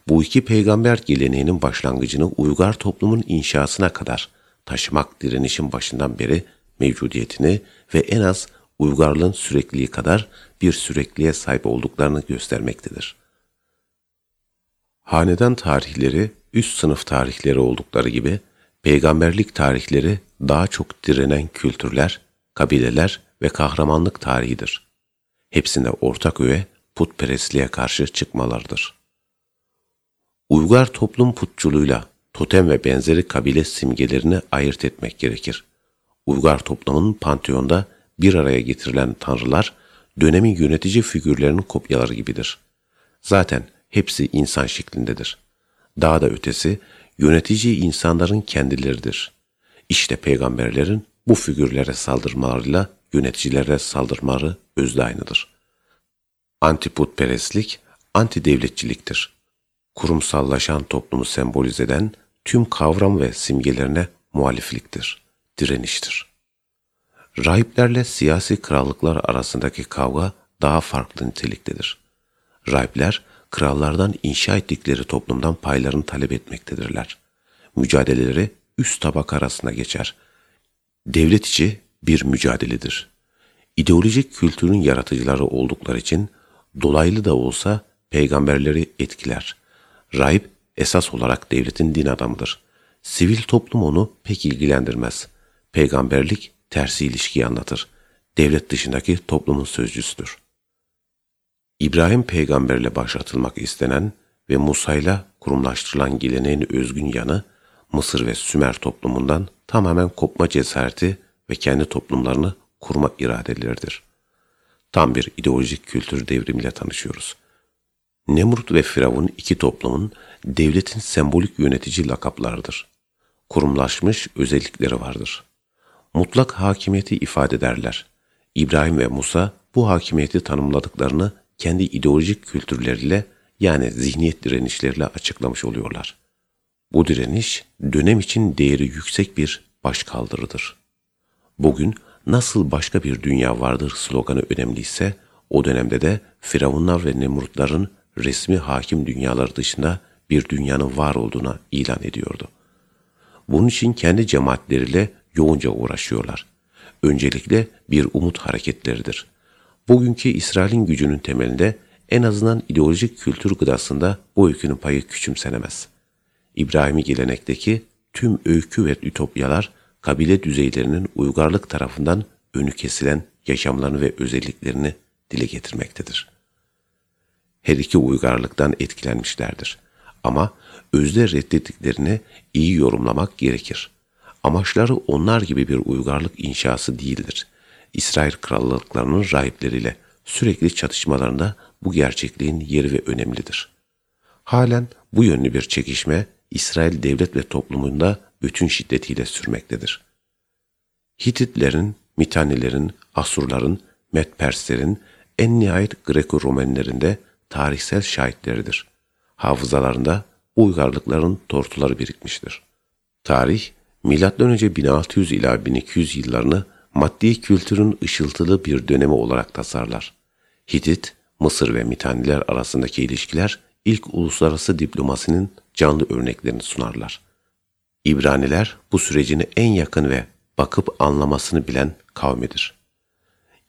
Bu iki peygamber geleneğinin başlangıcını uygar toplumun inşasına kadar taşımak direnişin başından beri mevcudiyetini ve en az uygarlığın sürekliliği kadar bir sürekliye sahip olduklarını göstermektedir. Hanedan tarihleri üst sınıf tarihleri oldukları gibi peygamberlik tarihleri daha çok direnen kültürler, kabileler ve kahramanlık tarihidir. Hepsinde ortak öğe putperestliğe karşı çıkmalarıdır. Uygar toplum putçuluğuyla totem ve benzeri kabile simgelerini ayırt etmek gerekir. Uygar toplumunun panteonda bir araya getirilen tanrılar dönemin yönetici figürlerinin kopyaları gibidir. Zaten hepsi insan şeklindedir. Daha da ötesi yönetici insanların kendileridir. İşte peygamberlerin bu figürlere saldırmalarıyla yöneticilere saldırmaları özde aynıdır. Antiputperestlik, anti-devletçiliktir. Kurumsallaşan toplumu sembolize eden tüm kavram ve simgelerine muhalifliktir, direniştir. Rahiplerle siyasi krallıklar arasındaki kavga daha farklı niteliktedir. Rahipler, krallardan inşa ettikleri toplumdan paylarını talep etmektedirler. Mücadeleleri üst tabak arasında geçer. Devlet içi bir mücadeledir. İdeolojik kültürün yaratıcıları oldukları için dolaylı da olsa peygamberleri etkiler. Rahip esas olarak devletin din adamıdır. Sivil toplum onu pek ilgilendirmez. Peygamberlik tersi ilişkiyi anlatır. Devlet dışındaki toplumun sözcüsüdür. İbrahim peygamberle başlatılmak istenen ve Musa'yla kurumlaştırılan geleneğin özgün yanı, Mısır ve Sümer toplumundan tamamen kopma cesareti ve kendi toplumlarını kurma iradeleridir. Tam bir ideolojik kültür devrimiyle tanışıyoruz. Nemrut ve Firavun iki toplumun devletin sembolik yönetici lakaplarıdır. Kurumlaşmış özellikleri vardır. Mutlak hakimiyeti ifade ederler. İbrahim ve Musa bu hakimiyeti tanımladıklarını kendi ideolojik kültürleriyle yani zihniyet direnişleriyle açıklamış oluyorlar. Bu direniş dönem için değeri yüksek bir başkaldırıdır. Bugün nasıl başka bir dünya vardır sloganı önemliyse o dönemde de Firavunlar ve Nemrutların resmi hakim dünyalar dışında bir dünyanın var olduğuna ilan ediyordu. Bunun için kendi cemaatleriyle yoğunca uğraşıyorlar. Öncelikle bir umut hareketleridir. Bugünkü İsrail'in gücünün temelinde en azından ideolojik kültür gıdasında bu öykünün payı küçümsenemez. İbrahimi gelenekteki tüm öykü ve ütopyalar kabile düzeylerinin uygarlık tarafından önü kesilen yaşamlarını ve özelliklerini dile getirmektedir. Her iki uygarlıktan etkilenmişlerdir. Ama özde reddettiklerini iyi yorumlamak gerekir. Amaçları onlar gibi bir uygarlık inşası değildir. İsrail krallıklarının rahipleriyle sürekli çatışmalarında bu gerçekliğin yeri ve önemlidir. Halen bu yönlü bir çekişme İsrail devlet ve toplumunda bütün şiddetiyle sürmektedir. Hititlerin, Mitanilerin, Asurların, Medperslerin, en nihayet Greko-Romenlerinde tarihsel şahitleridir. Hafızalarında uygarlıkların tortuları birikmiştir. Tarih, M.Ö. 1600 ila 1200 yıllarını maddi kültürün ışıltılı bir dönemi olarak tasarlar. Hitit, Mısır ve Mitaniler arasındaki ilişkiler ilk uluslararası diplomasinin canlı örneklerini sunarlar. İbraniler bu sürecini en yakın ve bakıp anlamasını bilen kavmidir.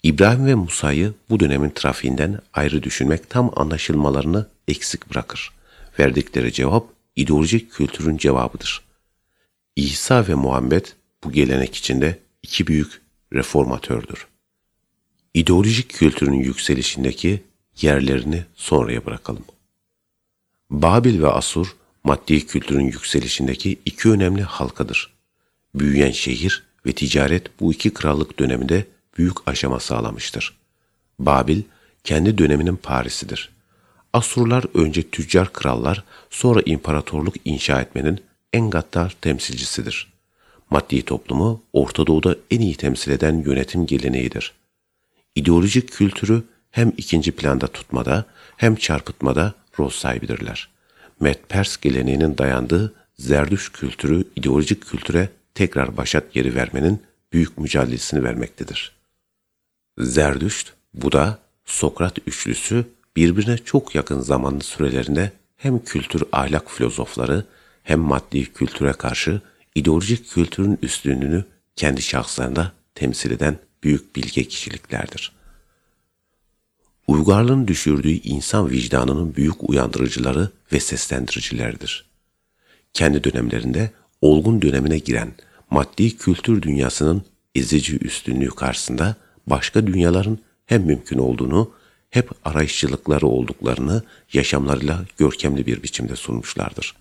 İbrahim ve Musa'yı bu dönemin trafiğinden ayrı düşünmek tam anlaşılmalarını eksik bırakır. Verdikleri cevap ideolojik kültürün cevabıdır. İsa ve Muhammed bu gelenek içinde iki büyük reformatördür. İdeolojik kültürün yükselişindeki yerlerini sonraya bırakalım. Babil ve Asur, maddi kültürün yükselişindeki iki önemli halkadır. Büyüyen şehir ve ticaret bu iki krallık döneminde büyük aşama sağlamıştır. Babil, kendi döneminin Paris'idir. Asurlar önce tüccar krallar, sonra imparatorluk inşa etmenin en gaddar temsilcisidir. Maddi toplumu Orta Doğu'da en iyi temsil eden yönetim geleneğidir. İdeolojik kültürü hem ikinci planda tutmada hem çarpıtmada rol sahibidirler. Met-Pers geleneğinin dayandığı Zerdüş kültürü ideolojik kültüre tekrar başat geri vermenin büyük mücadelesini vermektedir. Zerdüşt, Buda, Sokrat üçlüsü birbirine çok yakın zamanlı sürelerinde hem kültür ahlak filozofları hem maddi kültüre karşı ideolojik kültürün üstünlüğünü kendi şahslarında temsil eden büyük bilge kişiliklerdir. Uygarlığın düşürdüğü insan vicdanının büyük uyandırıcıları ve seslendiricileridir. Kendi dönemlerinde olgun dönemine giren maddi kültür dünyasının ezici üstünlüğü karşısında başka dünyaların hem mümkün olduğunu, hep arayışçılıkları olduklarını yaşamlarıyla görkemli bir biçimde sunmuşlardır.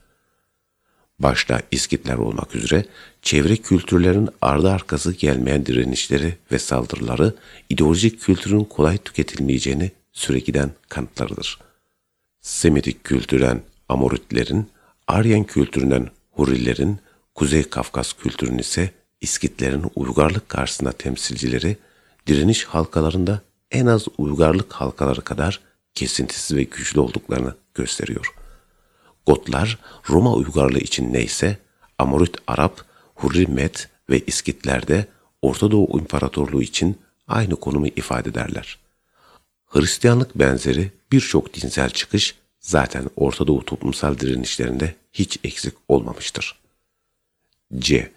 Başta İskitler olmak üzere çevre kültürlerin ardı arkası gelmeyen direnişleri ve saldırıları ideolojik kültürün kolay tüketilmeyeceğini sürekiden kanıtlarıdır. Semitik kültüren Amoritlerin, Aryan kültüründen Hurilerin, Kuzey Kafkas kültürünün ise İskitlerin uygarlık karşısında temsilcileri, direniş halkalarında en az uygarlık halkaları kadar kesintisiz ve güçlü olduklarını gösteriyor. Gotlar Roma uygarlığı için neyse Amorit Arap, Hurri Med ve İskitlerde Orta Doğu İmparatorluğu için aynı konumu ifade ederler. Hristiyanlık benzeri birçok dinsel çıkış zaten Orta Doğu toplumsal direnişlerinde hiç eksik olmamıştır. C.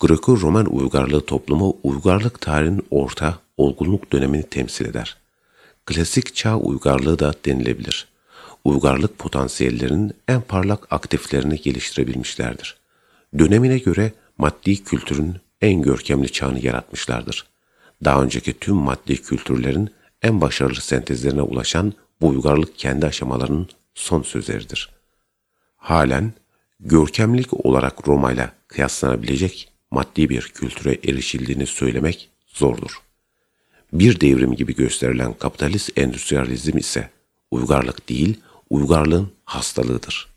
Greco-Roman uygarlığı toplumu uygarlık tarihinin orta olgunluk dönemini temsil eder. Klasik çağ uygarlığı da denilebilir. Uygarlık potansiyellerinin en parlak aktiflerini geliştirebilmişlerdir. Dönemine göre maddi kültürün en görkemli çağını yaratmışlardır. Daha önceki tüm maddi kültürlerin en başarılı sentezlerine ulaşan bu uygarlık kendi aşamalarının son sözleridir. Halen görkemlik olarak Roma ile kıyaslanabilecek maddi bir kültüre erişildiğini söylemek zordur. Bir devrim gibi gösterilen kapitalist endüstriyalizm ise uygarlık değil, uygarlığın hastalığıdır.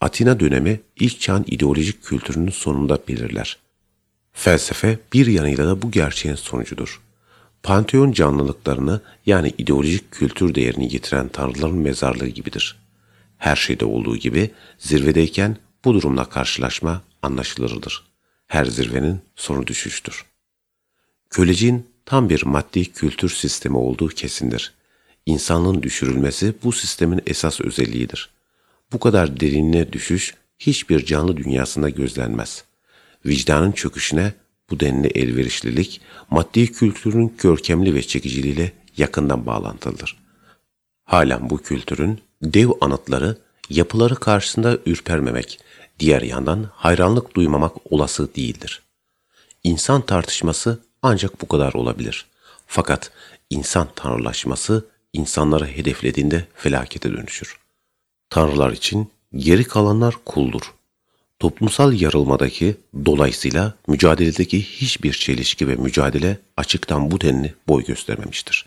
Atina dönemi ilk çağın ideolojik kültürünün sonunda belirler. Felsefe bir yanıyla da bu gerçeğin sonucudur. Panteon canlılıklarını yani ideolojik kültür değerini getiren tanrıların mezarlığı gibidir. Her şeyde olduğu gibi zirvedeyken bu durumla karşılaşma anlaşılırdır. Her zirvenin sonu düşüştür. Köleciğin tam bir maddi kültür sistemi olduğu kesindir. İnsanlığın düşürülmesi bu sistemin esas özelliğidir. Bu kadar derinliğe düşüş hiçbir canlı dünyasında gözlenmez. Vicdanın çöküşüne bu denli elverişlilik, maddi kültürün görkemli ve çekiciliğiyle yakından bağlantılıdır. Halen bu kültürün dev anıtları, yapıları karşısında ürpermemek, diğer yandan hayranlık duymamak olası değildir. İnsan tartışması ancak bu kadar olabilir. Fakat insan tanrılaşması insanları hedeflediğinde felakete dönüşür. Tanrılar için geri kalanlar kuldur. Toplumsal yarılmadaki dolayısıyla mücadeledeki hiçbir çelişki ve mücadele açıktan bu denli boy göstermemiştir.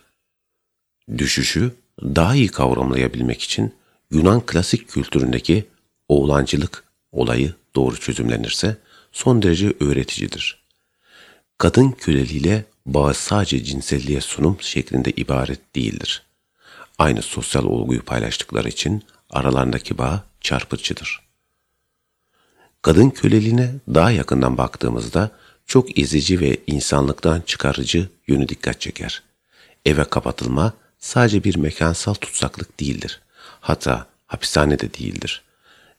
Düşüşü daha iyi kavramlayabilmek için Yunan klasik kültüründeki oğlancılık olayı doğru çözümlenirse son derece öğreticidir. Kadın köleliğiyle bağ sadece cinselliğe sunum şeklinde ibaret değildir. Aynı sosyal olguyu paylaştıkları için aralarındaki bağ çarpıcıdır. Kadın köleliğine daha yakından baktığımızda çok ezici ve insanlıktan çıkarıcı yönü dikkat çeker. Eve kapatılma sadece bir mekansal tutsaklık değildir. Hatta hapishane de değildir.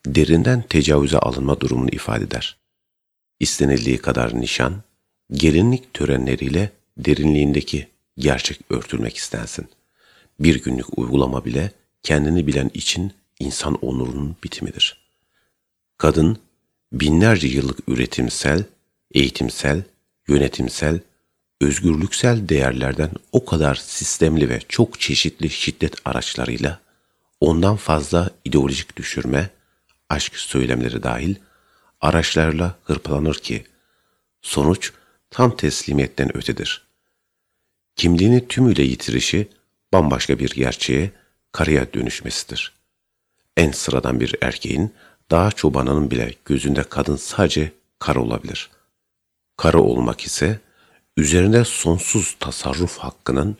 Derinden tecavüze alınma durumunu ifade eder. İstenildiği kadar nişan, gelinlik törenleriyle derinliğindeki gerçek örtülmek istensin. Bir günlük uygulama bile kendini bilen için insan onurunun bitimidir. Kadın, binlerce yıllık üretimsel, eğitimsel, yönetimsel, özgürlüksel değerlerden o kadar sistemli ve çok çeşitli şiddet araçlarıyla ondan fazla ideolojik düşürme, aşk söylemleri dahil araçlarla hırpalanır ki sonuç tam teslimiyetten ötedir. Kimliğini tümüyle yitirişi bambaşka bir gerçeğe, karaya dönüşmesidir. En sıradan bir erkeğin, daha çobanının bile gözünde kadın sadece karı olabilir. Karı olmak ise üzerinde sonsuz tasarruf hakkının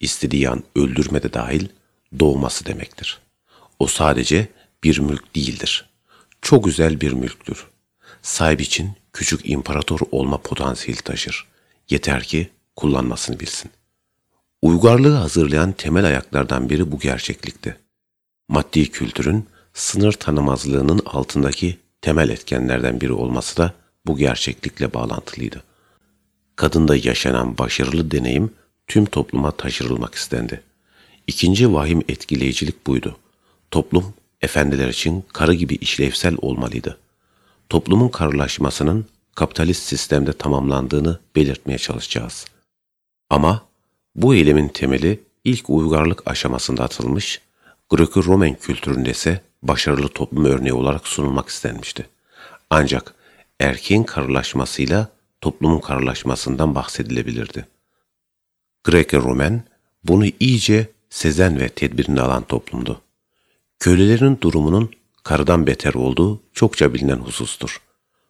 istediği an öldürmede dahil doğması demektir. O sadece bir mülk değildir. Çok güzel bir mülktür. Sahip için küçük imparator olma potansiyeli taşır. Yeter ki kullanmasını bilsin. Uygarlığı hazırlayan temel ayaklardan biri bu gerçeklikti. Maddi kültürün sınır tanımazlığının altındaki temel etkenlerden biri olması da bu gerçeklikle bağlantılıydı. Kadında yaşanan başarılı deneyim tüm topluma taşırılmak istendi. İkinci vahim etkileyicilik buydu. Toplum, efendiler için karı gibi işlevsel olmalıydı. Toplumun karılaşmasının kapitalist sistemde tamamlandığını belirtmeye çalışacağız. Ama bu eylemin temeli ilk uygarlık aşamasında atılmış, Greco-Romen kültüründe ise başarılı toplum örneği olarak sunulmak istenmişti. Ancak erkeğin karılaşmasıyla toplumun karılaşmasından bahsedilebilirdi. Greco-Romen bunu iyice sezen ve tedbirini alan toplumdu. Kölelerin durumunun karıdan beter olduğu çokça bilinen husustur.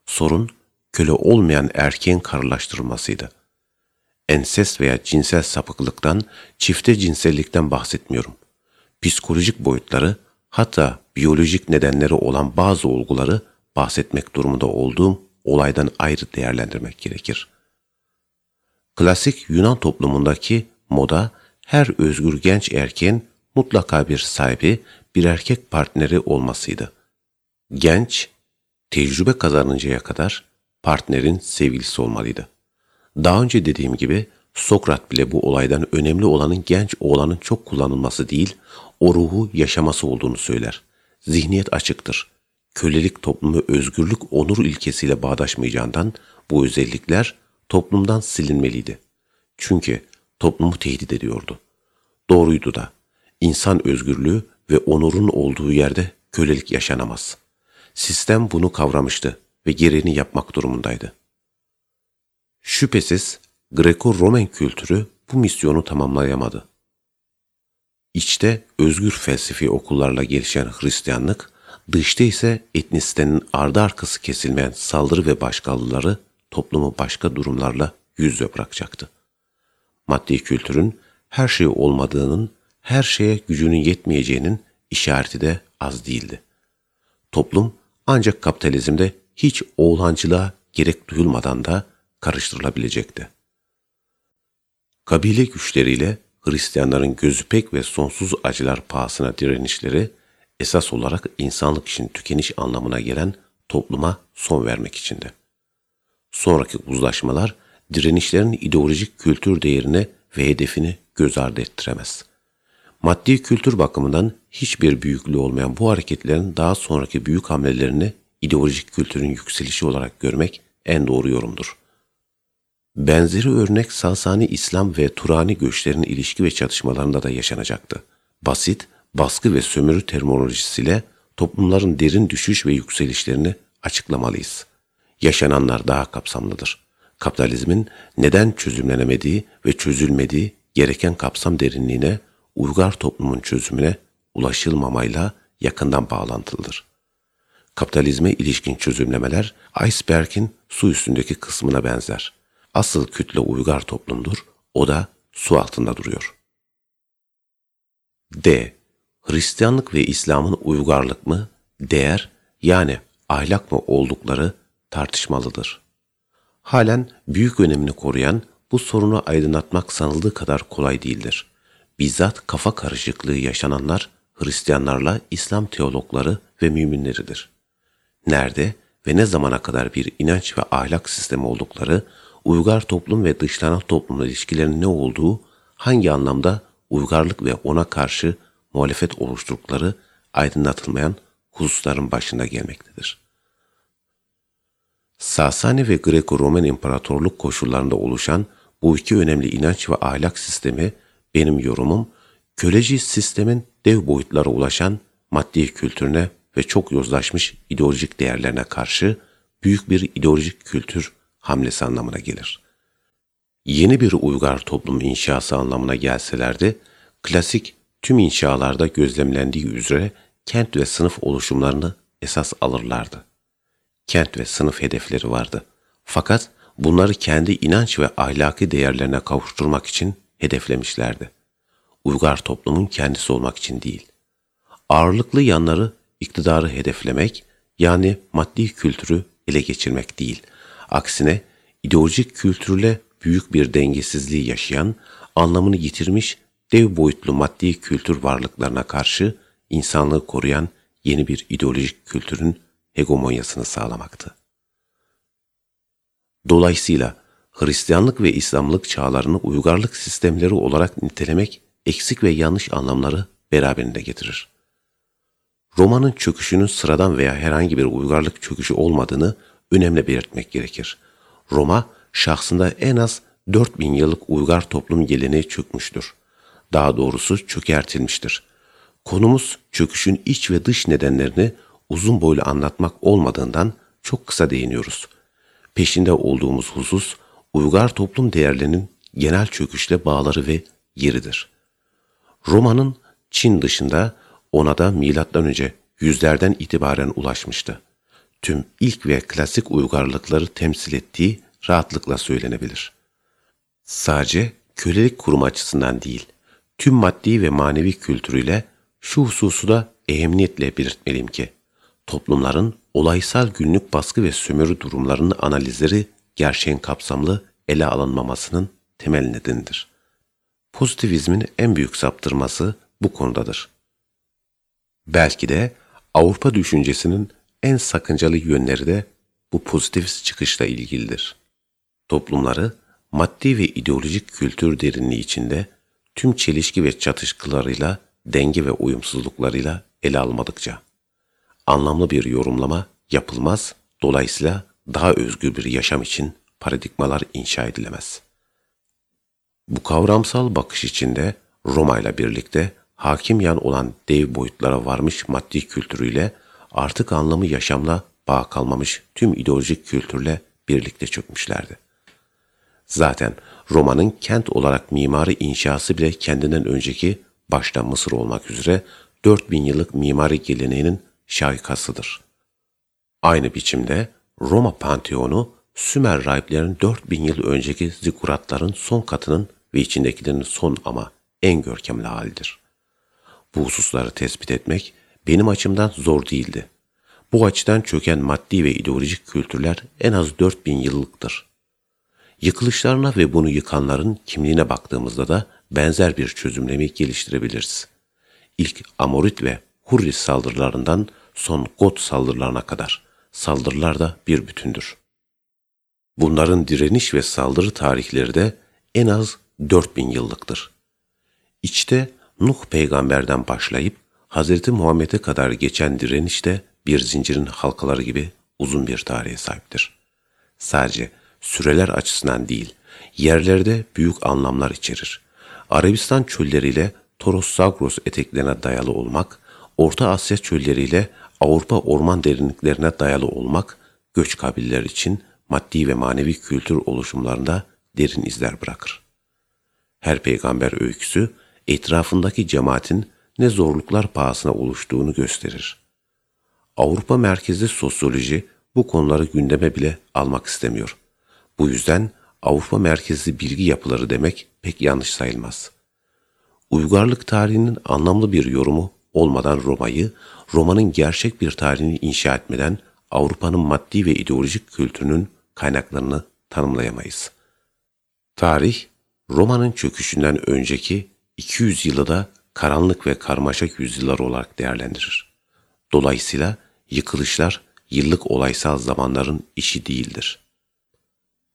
Sorun, köle olmayan erkeğin karılaştırılmasıydı. Ensest veya cinsel sapıklıktan, çifte cinsellikten bahsetmiyorum. Psikolojik boyutları, hatta biyolojik nedenleri olan bazı olguları bahsetmek durumunda olduğum olaydan ayrı değerlendirmek gerekir. Klasik Yunan toplumundaki moda her özgür genç erkeğin mutlaka bir sahibi, bir erkek partneri olmasıydı. Genç, tecrübe kazanıncaya kadar partnerin sevgilisi olmalıydı. Daha önce dediğim gibi Sokrat bile bu olaydan önemli olanın genç oğlanın çok kullanılması değil, o ruhu yaşaması olduğunu söyler. Zihniyet açıktır. Kölelik toplumu özgürlük onur ilkesiyle bağdaşmayacağından bu özellikler toplumdan silinmeliydi. Çünkü toplumu tehdit ediyordu. Doğruydu da. İnsan özgürlüğü ve onurun olduğu yerde kölelik yaşanamaz. Sistem bunu kavramıştı ve gereğini yapmak durumundaydı. Şüphesiz Greko-Romen kültürü bu misyonu tamamlayamadı. İçte özgür felsefi okullarla gelişen Hristiyanlık, dışta ise etnisitenin ardı arkası kesilmeyen saldırı ve başkallıları toplumu başka durumlarla yüzle bırakacaktı. Maddi kültürün her şey olmadığının, her şeye gücünün yetmeyeceğinin işareti de az değildi. Toplum ancak kapitalizmde hiç oğlancılığa gerek duyulmadan da karıştırılabilecekti. Kabile güçleriyle Hristiyanların gözü pek ve sonsuz acılar pahasına direnişleri esas olarak insanlık için tükeniş anlamına gelen topluma son vermek içindi. Sonraki uzlaşmalar direnişlerin ideolojik kültür değerini ve hedefini göz ardı ettiremez. Maddi kültür bakımından hiçbir büyüklüğü olmayan bu hareketlerin daha sonraki büyük hamlelerini ideolojik kültürün yükselişi olarak görmek en doğru yorumdur. Benzeri örnek Sasani İslam ve Turani göçlerinin ilişki ve çatışmalarında da yaşanacaktı. Basit, baskı ve sömürü terminolojisiyle toplumların derin düşüş ve yükselişlerini açıklamalıyız. Yaşananlar daha kapsamlıdır. Kapitalizmin neden çözümlenemediği ve çözülmediği gereken kapsam derinliğine, uygar toplumun çözümüne ulaşılmamayla yakından bağlantılıdır. Kapitalizme ilişkin çözümlemeler iceberg'in su üstündeki kısmına benzer. Asıl kütle uygar toplumdur, o da su altında duruyor. D. Hristiyanlık ve İslam'ın uygarlık mı, değer yani ahlak mı oldukları tartışmalıdır. Halen büyük önemini koruyan bu sorunu aydınlatmak sanıldığı kadar kolay değildir. Bizzat kafa karışıklığı yaşananlar Hristiyanlarla İslam teologları ve müminleridir. Nerede ve ne zamana kadar bir inanç ve ahlak sistemi oldukları uygar toplum ve dışlanan toplumla ilişkilerin ne olduğu, hangi anlamda uygarlık ve ona karşı muhalefet oluşturdukları aydınlatılmayan hususların başında gelmektedir. Sasani ve Greko-Romen İmparatorluk koşullarında oluşan bu iki önemli inanç ve ahlak sistemi benim yorumum, köleci sistemin dev boyutlara ulaşan maddi kültürüne ve çok yozlaşmış ideolojik değerlerine karşı büyük bir ideolojik kültür hamlesi anlamına gelir. Yeni bir uygar toplum inşası anlamına gelselerdi, klasik tüm inşalarda gözlemlendiği üzere kent ve sınıf oluşumlarını esas alırlardı. Kent ve sınıf hedefleri vardı. Fakat bunları kendi inanç ve ahlaki değerlerine kavuşturmak için hedeflemişlerdi. Uygar toplumun kendisi olmak için değil. Ağırlıklı yanları iktidarı hedeflemek, yani maddi kültürü ele geçirmek değil. Aksine ideolojik kültürle büyük bir dengesizliği yaşayan, anlamını yitirmiş dev boyutlu maddi kültür varlıklarına karşı insanlığı koruyan yeni bir ideolojik kültürün hegemonyasını sağlamaktı. Dolayısıyla Hristiyanlık ve İslamlık çağlarını uygarlık sistemleri olarak nitelemek eksik ve yanlış anlamları beraberinde getirir. Roma'nın çöküşünün sıradan veya herhangi bir uygarlık çöküşü olmadığını önemli belirtmek gerekir. Roma, şahsında en az 4000 yıllık uygar toplum geleneği çökmüştür. Daha doğrusu çökertilmiştir. Konumuz çöküşün iç ve dış nedenlerini uzun boylu anlatmak olmadığından çok kısa değiniyoruz. Peşinde olduğumuz husus, uygar toplum değerlerinin genel çöküşle bağları ve yeridir. Roma'nın Çin dışında ona da milattan önce yüzlerden itibaren ulaşmıştı. Tüm ilk ve klasik uygarlıkları temsil ettiği rahatlıkla söylenebilir. Sadece kölelik kurum açısından değil, tüm maddi ve manevi kültürüyle şu hususu da ehemmiyetle belirtmeliyim ki, toplumların olaysal günlük baskı ve sömürü durumlarının analizleri gerçeğin kapsamlı ele alınmamasının temel nedenidir. Pozitivizmin en büyük saptırması bu konudadır. Belki de Avrupa düşüncesinin en sakıncalı yönleri de bu pozitivist çıkışla ilgilidir. Toplumları maddi ve ideolojik kültür derinliği içinde tüm çelişki ve çatışkılarıyla, denge ve uyumsuzluklarıyla ele almadıkça anlamlı bir yorumlama yapılmaz, dolayısıyla daha özgür bir yaşam için paradigmalar inşa edilemez. Bu kavramsal bakış içinde Roma ile birlikte hakim yan olan dev boyutlara varmış maddi kültürüyle artık anlamı yaşamla bağ kalmamış tüm ideolojik kültürle birlikte çökmüşlerdi. Zaten Roma'nın kent olarak mimari inşası bile kendinden önceki başta Mısır olmak üzere 4000 yıllık mimari geleneğinin şahikasıdır. Aynı biçimde Roma Panteonu Sümer rahiplerinin 4000 yıl önceki zikuratların son katının ve içindekilerin son ama en görkemli halidir. Bu hususları tespit etmek benim açımdan zor değildi. Bu açıdan çöken maddi ve ideolojik kültürler en az 4000 yıllıktır. Yıkılışlarına ve bunu yıkanların kimliğine baktığımızda da benzer bir çözümlemi geliştirebiliriz. İlk Amorit ve Hurris saldırılarından son Got saldırılarına kadar saldırılar da bir bütündür. Bunların direniş ve saldırı tarihleri de en az 4000 yıllıktır. İçte Nuh peygamberden başlayıp Hz. Muhammed'e kadar geçen direniş de bir zincirin halkaları gibi uzun bir tarihe sahiptir. Sadece süreler açısından değil, yerlerde büyük anlamlar içerir. Arabistan çölleriyle Toros Zagros eteklerine dayalı olmak, Orta Asya çölleriyle Avrupa orman derinliklerine dayalı olmak, göç kabiller için maddi ve manevi kültür oluşumlarında derin izler bırakır. Her peygamber öyküsü, etrafındaki cemaatin ne zorluklar pahasına oluştuğunu gösterir. Avrupa merkezli sosyoloji bu konuları gündeme bile almak istemiyor. Bu yüzden Avrupa merkezli bilgi yapıları demek pek yanlış sayılmaz. Uygarlık tarihinin anlamlı bir yorumu olmadan Roma'yı, Roma'nın gerçek bir tarihini inşa etmeden Avrupa'nın maddi ve ideolojik kültürünün kaynaklarını tanımlayamayız. Tarih, Roma'nın çöküşünden önceki 200 yılı da karanlık ve karmaşık yüzyıllar olarak değerlendirir. Dolayısıyla yıkılışlar yıllık olaysal zamanların işi değildir.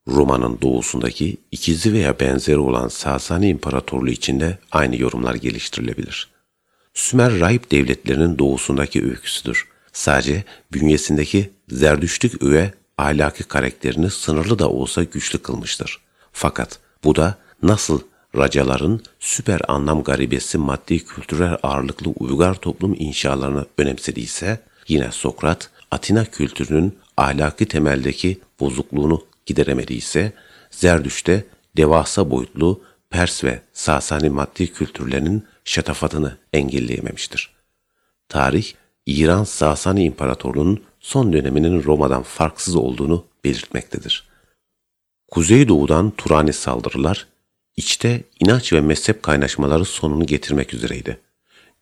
Roma'nın doğusundaki ikizi veya benzeri olan Sasani İmparatorluğu içinde aynı yorumlar geliştirilebilir. Sümer rahip devletlerinin doğusundaki öyküsüdür. Sadece bünyesindeki zerdüştlük öğe ahlaki karakterini sınırlı da olsa güçlü kılmıştır. Fakat bu da nasıl racaların süper anlam garibesi maddi kültürel ağırlıklı uygar toplum inşalarını önemsediyse, yine Sokrat, Atina kültürünün ahlaki temeldeki bozukluğunu gideremediyse, Zerdüş'te devasa boyutlu Pers ve Sasani maddi kültürlerinin şatafatını engelleyememiştir. Tarih, İran Sasani İmparatorluğu'nun son döneminin Roma'dan farksız olduğunu belirtmektedir. Kuzeydoğudan Turani saldırılar, içte inanç ve mezhep kaynaşmaları sonunu getirmek üzereydi.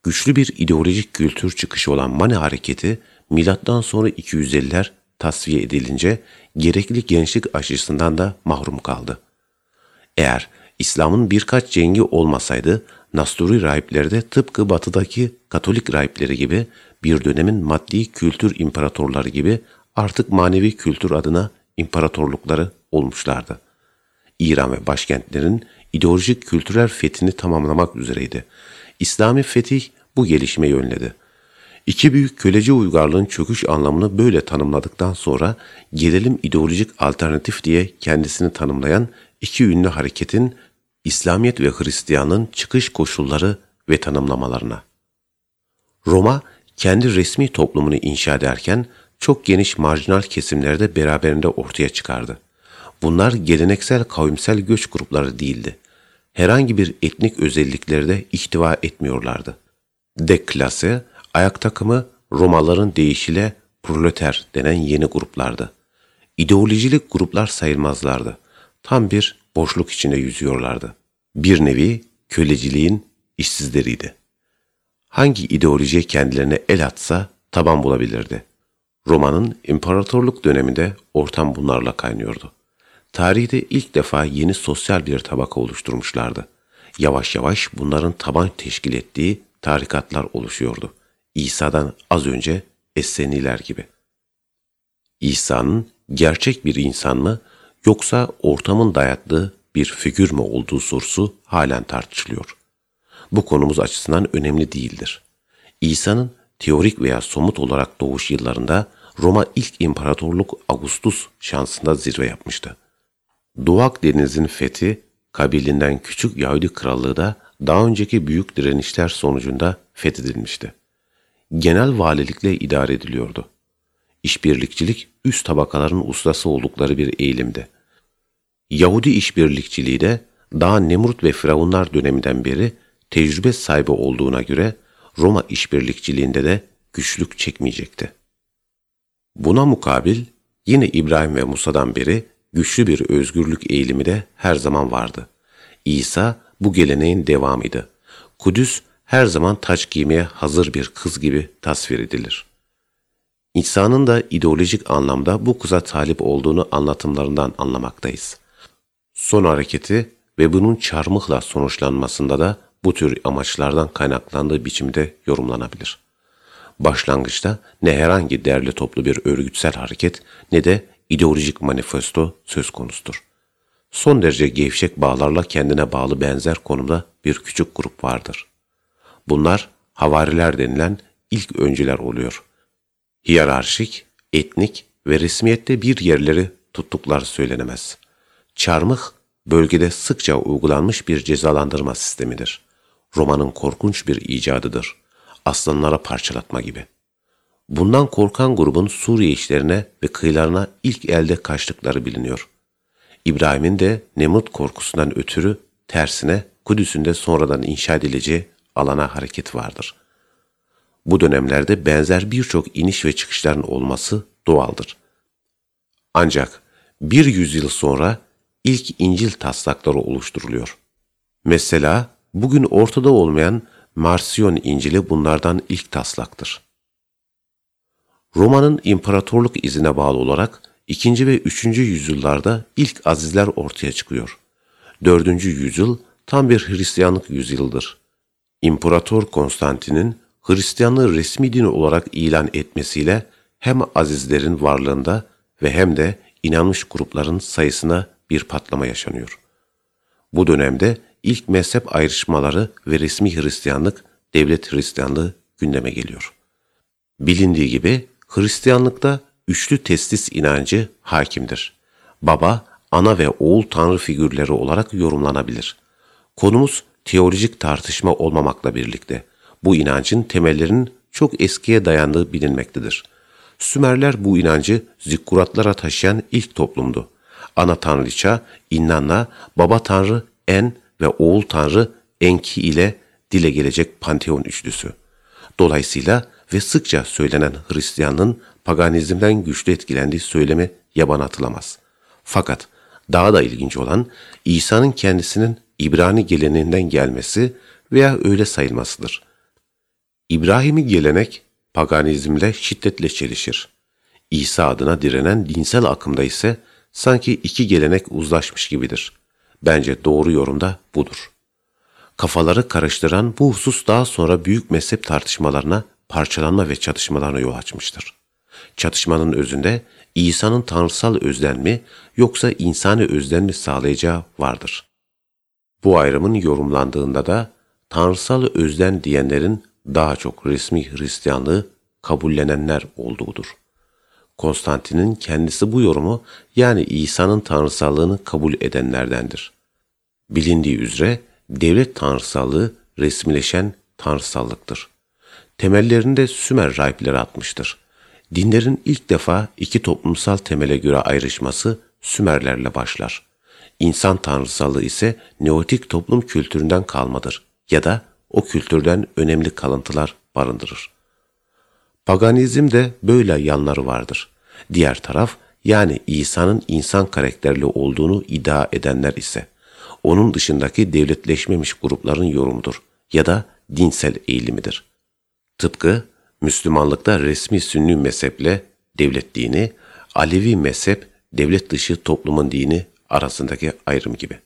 Güçlü bir ideolojik kültür çıkışı olan Mani hareketi, milattan sonra 250'ler tasfiye edilince gerekli gençlik aşısından da mahrum kaldı. Eğer İslam'ın birkaç cengi olmasaydı, Nasturi rahipleri de tıpkı batıdaki Katolik rahipleri gibi bir dönemin maddi kültür imparatorları gibi artık manevi kültür adına imparatorlukları olmuşlardı. İran ve başkentlerin ideolojik kültürel fethini tamamlamak üzereydi. İslami fetih bu gelişmeyi önledi. İki büyük köleci uygarlığın çöküş anlamını böyle tanımladıktan sonra gelelim ideolojik alternatif diye kendisini tanımlayan iki ünlü hareketin İslamiyet ve Hristiyanlığın çıkış koşulları ve tanımlamalarına. Roma kendi resmi toplumunu inşa ederken çok geniş marjinal kesimlerde beraberinde ortaya çıkardı. Bunlar geleneksel kavimsel göç grupları değildi. Herhangi bir etnik özellikleri de ihtiva etmiyorlardı. De klası, ayak takımı Romaların deyişiyle proleter denen yeni gruplardı. İdeolojilik gruplar sayılmazlardı. Tam bir boşluk içinde yüzüyorlardı. Bir nevi köleciliğin işsizleriydi. Hangi ideolojiye kendilerine el atsa taban bulabilirdi. Roma'nın imparatorluk döneminde ortam bunlarla kaynıyordu. Tarihte ilk defa yeni sosyal bir tabaka oluşturmuşlardı. Yavaş yavaş bunların taban teşkil ettiği tarikatlar oluşuyordu. İsa'dan az önce Esseniler gibi. İsa'nın gerçek bir insan mı yoksa ortamın dayattığı bir figür mü olduğu sorusu halen tartışılıyor. Bu konumuz açısından önemli değildir. İsa'nın teorik veya somut olarak doğuş yıllarında Roma ilk imparatorluk Augustus şansında zirve yapmıştı. Doğu Akdeniz'in fethi, kabilinden küçük Yahudi krallığı da daha önceki büyük direnişler sonucunda fethedilmişti. Genel valilikle idare ediliyordu. İşbirlikçilik üst tabakaların ustası oldukları bir eğilimdi. Yahudi işbirlikçiliği de daha Nemrut ve Firavunlar döneminden beri tecrübe sahibi olduğuna göre Roma işbirlikçiliğinde de güçlük çekmeyecekti. Buna mukabil yine İbrahim ve Musa'dan beri güçlü bir özgürlük eğilimi de her zaman vardı. İsa bu geleneğin devamıydı. Kudüs her zaman taç giymeye hazır bir kız gibi tasvir edilir. İsa'nın da ideolojik anlamda bu kıza talip olduğunu anlatımlarından anlamaktayız. Son hareketi ve bunun çarmıhla sonuçlanmasında da bu tür amaçlardan kaynaklandığı biçimde yorumlanabilir. Başlangıçta ne herhangi derli toplu bir örgütsel hareket ne de ideolojik manifesto söz konusudur. Son derece gevşek bağlarla kendine bağlı benzer konumda bir küçük grup vardır. Bunlar havariler denilen ilk öncüler oluyor. Hiyerarşik, etnik ve resmiyette bir yerleri tuttukları söylenemez. Çarmıh, bölgede sıkça uygulanmış bir cezalandırma sistemidir. Romanın korkunç bir icadıdır. Aslanlara parçalatma gibi. Bundan korkan grubun Suriye işlerine ve kıyılarına ilk elde kaçtıkları biliniyor. İbrahim'in de Nemrut korkusundan ötürü tersine Kudüs'ün de sonradan inşa edileceği alana hareket vardır. Bu dönemlerde benzer birçok iniş ve çıkışların olması doğaldır. Ancak bir yüzyıl sonra ilk İncil taslakları oluşturuluyor. Mesela bugün ortada olmayan Marsiyon İncil'i bunlardan ilk taslaktır. Roma'nın imparatorluk izine bağlı olarak 2. ve 3. yüzyıllarda ilk azizler ortaya çıkıyor. 4. yüzyıl tam bir Hristiyanlık yüzyıldır. İmparator Konstantin'in Hristiyanlığı resmi din olarak ilan etmesiyle hem azizlerin varlığında ve hem de inanmış grupların sayısına bir patlama yaşanıyor. Bu dönemde ilk mezhep ayrışmaları ve resmi Hristiyanlık, devlet Hristiyanlığı gündeme geliyor. Bilindiği gibi Hristiyanlıkta üçlü testis inancı hakimdir. Baba, ana ve oğul tanrı figürleri olarak yorumlanabilir. Konumuz teolojik tartışma olmamakla birlikte bu inancın temellerinin çok eskiye dayandığı bilinmektedir. Sümerler bu inancı zikkuratlara taşıyan ilk toplumdu. Ana tanrıça Innanna, baba tanrı En ve oğul tanrı Enki ile dile gelecek panteon üçlüsü. Dolayısıyla ve sıkça söylenen Hristiyanlığın paganizmden güçlü etkilendiği söylemi yaban atılamaz. Fakat daha da ilginç olan İsa'nın kendisinin İbrani geleneğinden gelmesi veya öyle sayılmasıdır. İbrahimi gelenek paganizmle şiddetle çelişir. İsa adına direnen dinsel akımda ise sanki iki gelenek uzlaşmış gibidir. Bence doğru yorum da budur. Kafaları karıştıran bu husus daha sonra büyük mezhep tartışmalarına, parçalanma ve çatışmalarına yol açmıştır. Çatışmanın özünde İsa'nın tanrısal özden mi yoksa insani özden mi sağlayacağı vardır. Bu ayrımın yorumlandığında da tanrısal özden diyenlerin daha çok resmi Hristiyanlığı kabullenenler olduğudur. Konstantin'in kendisi bu yorumu yani İsa'nın tanrısallığını kabul edenlerdendir. Bilindiği üzere devlet tanrısallığı resmileşen tanrısallıktır. Temellerini de Sümer rahipleri atmıştır. Dinlerin ilk defa iki toplumsal temele göre ayrışması Sümerlerle başlar. İnsan tanrısallığı ise Neotik toplum kültüründen kalmadır ya da o kültürden önemli kalıntılar barındırır. Paganizm de böyle yanları vardır. Diğer taraf yani İsa'nın insan karakterli olduğunu iddia edenler ise onun dışındaki devletleşmemiş grupların yorumudur ya da dinsel eğilimidir. Tıpkı Müslümanlıkta resmi sünni mezheple devlet dini, Alevi mezhep devlet dışı toplumun dini arasındaki ayrım gibi.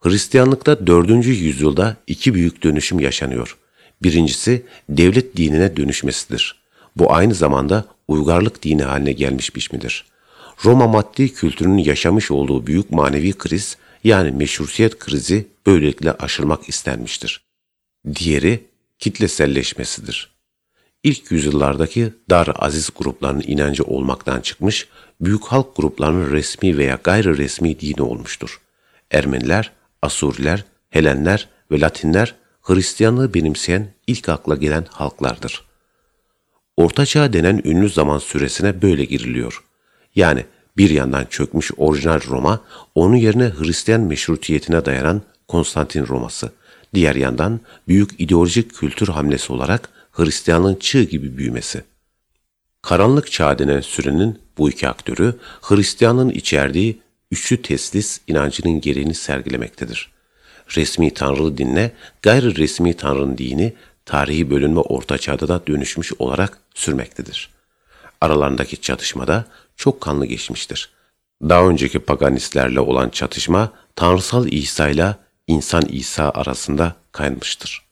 Hristiyanlıkta 4. yüzyılda iki büyük dönüşüm yaşanıyor. Birincisi devlet dinine dönüşmesidir. Bu aynı zamanda uygarlık dini haline gelmiş biçimidir. Roma maddi kültürünün yaşamış olduğu büyük manevi kriz yani meşrutiyet krizi böylelikle aşılmak istenmiştir. Diğeri kitleselleşmesidir. İlk yüzyıllardaki dar aziz gruplarının inancı olmaktan çıkmış, büyük halk gruplarının resmi veya gayri resmi dini olmuştur. Ermeniler, Asuriler, Helenler ve Latinler Hristiyanlığı benimseyen ilk akla gelen halklardır. Ortaçağ denen ünlü zaman süresine böyle giriliyor. Yani bir yandan çökmüş orijinal Roma, onun yerine Hristiyan meşrutiyetine dayanan Konstantin Roması, diğer yandan büyük ideolojik kültür hamlesi olarak Hristiyanlığın çığ gibi büyümesi. Karanlık çağ denen sürenin bu iki aktörü Hristiyanlığın içerdiği üçlü teslis inancının gereğini sergilemektedir. Resmi tanrılı dinle gayri resmi tanrının dini tarihi bölünme orta çağda da dönüşmüş olarak sürmektedir. Aralarındaki çatışmada çok kanlı geçmiştir. Daha önceki paganistlerle olan çatışma tanrısal İsa ile insan İsa arasında kaynamıştır.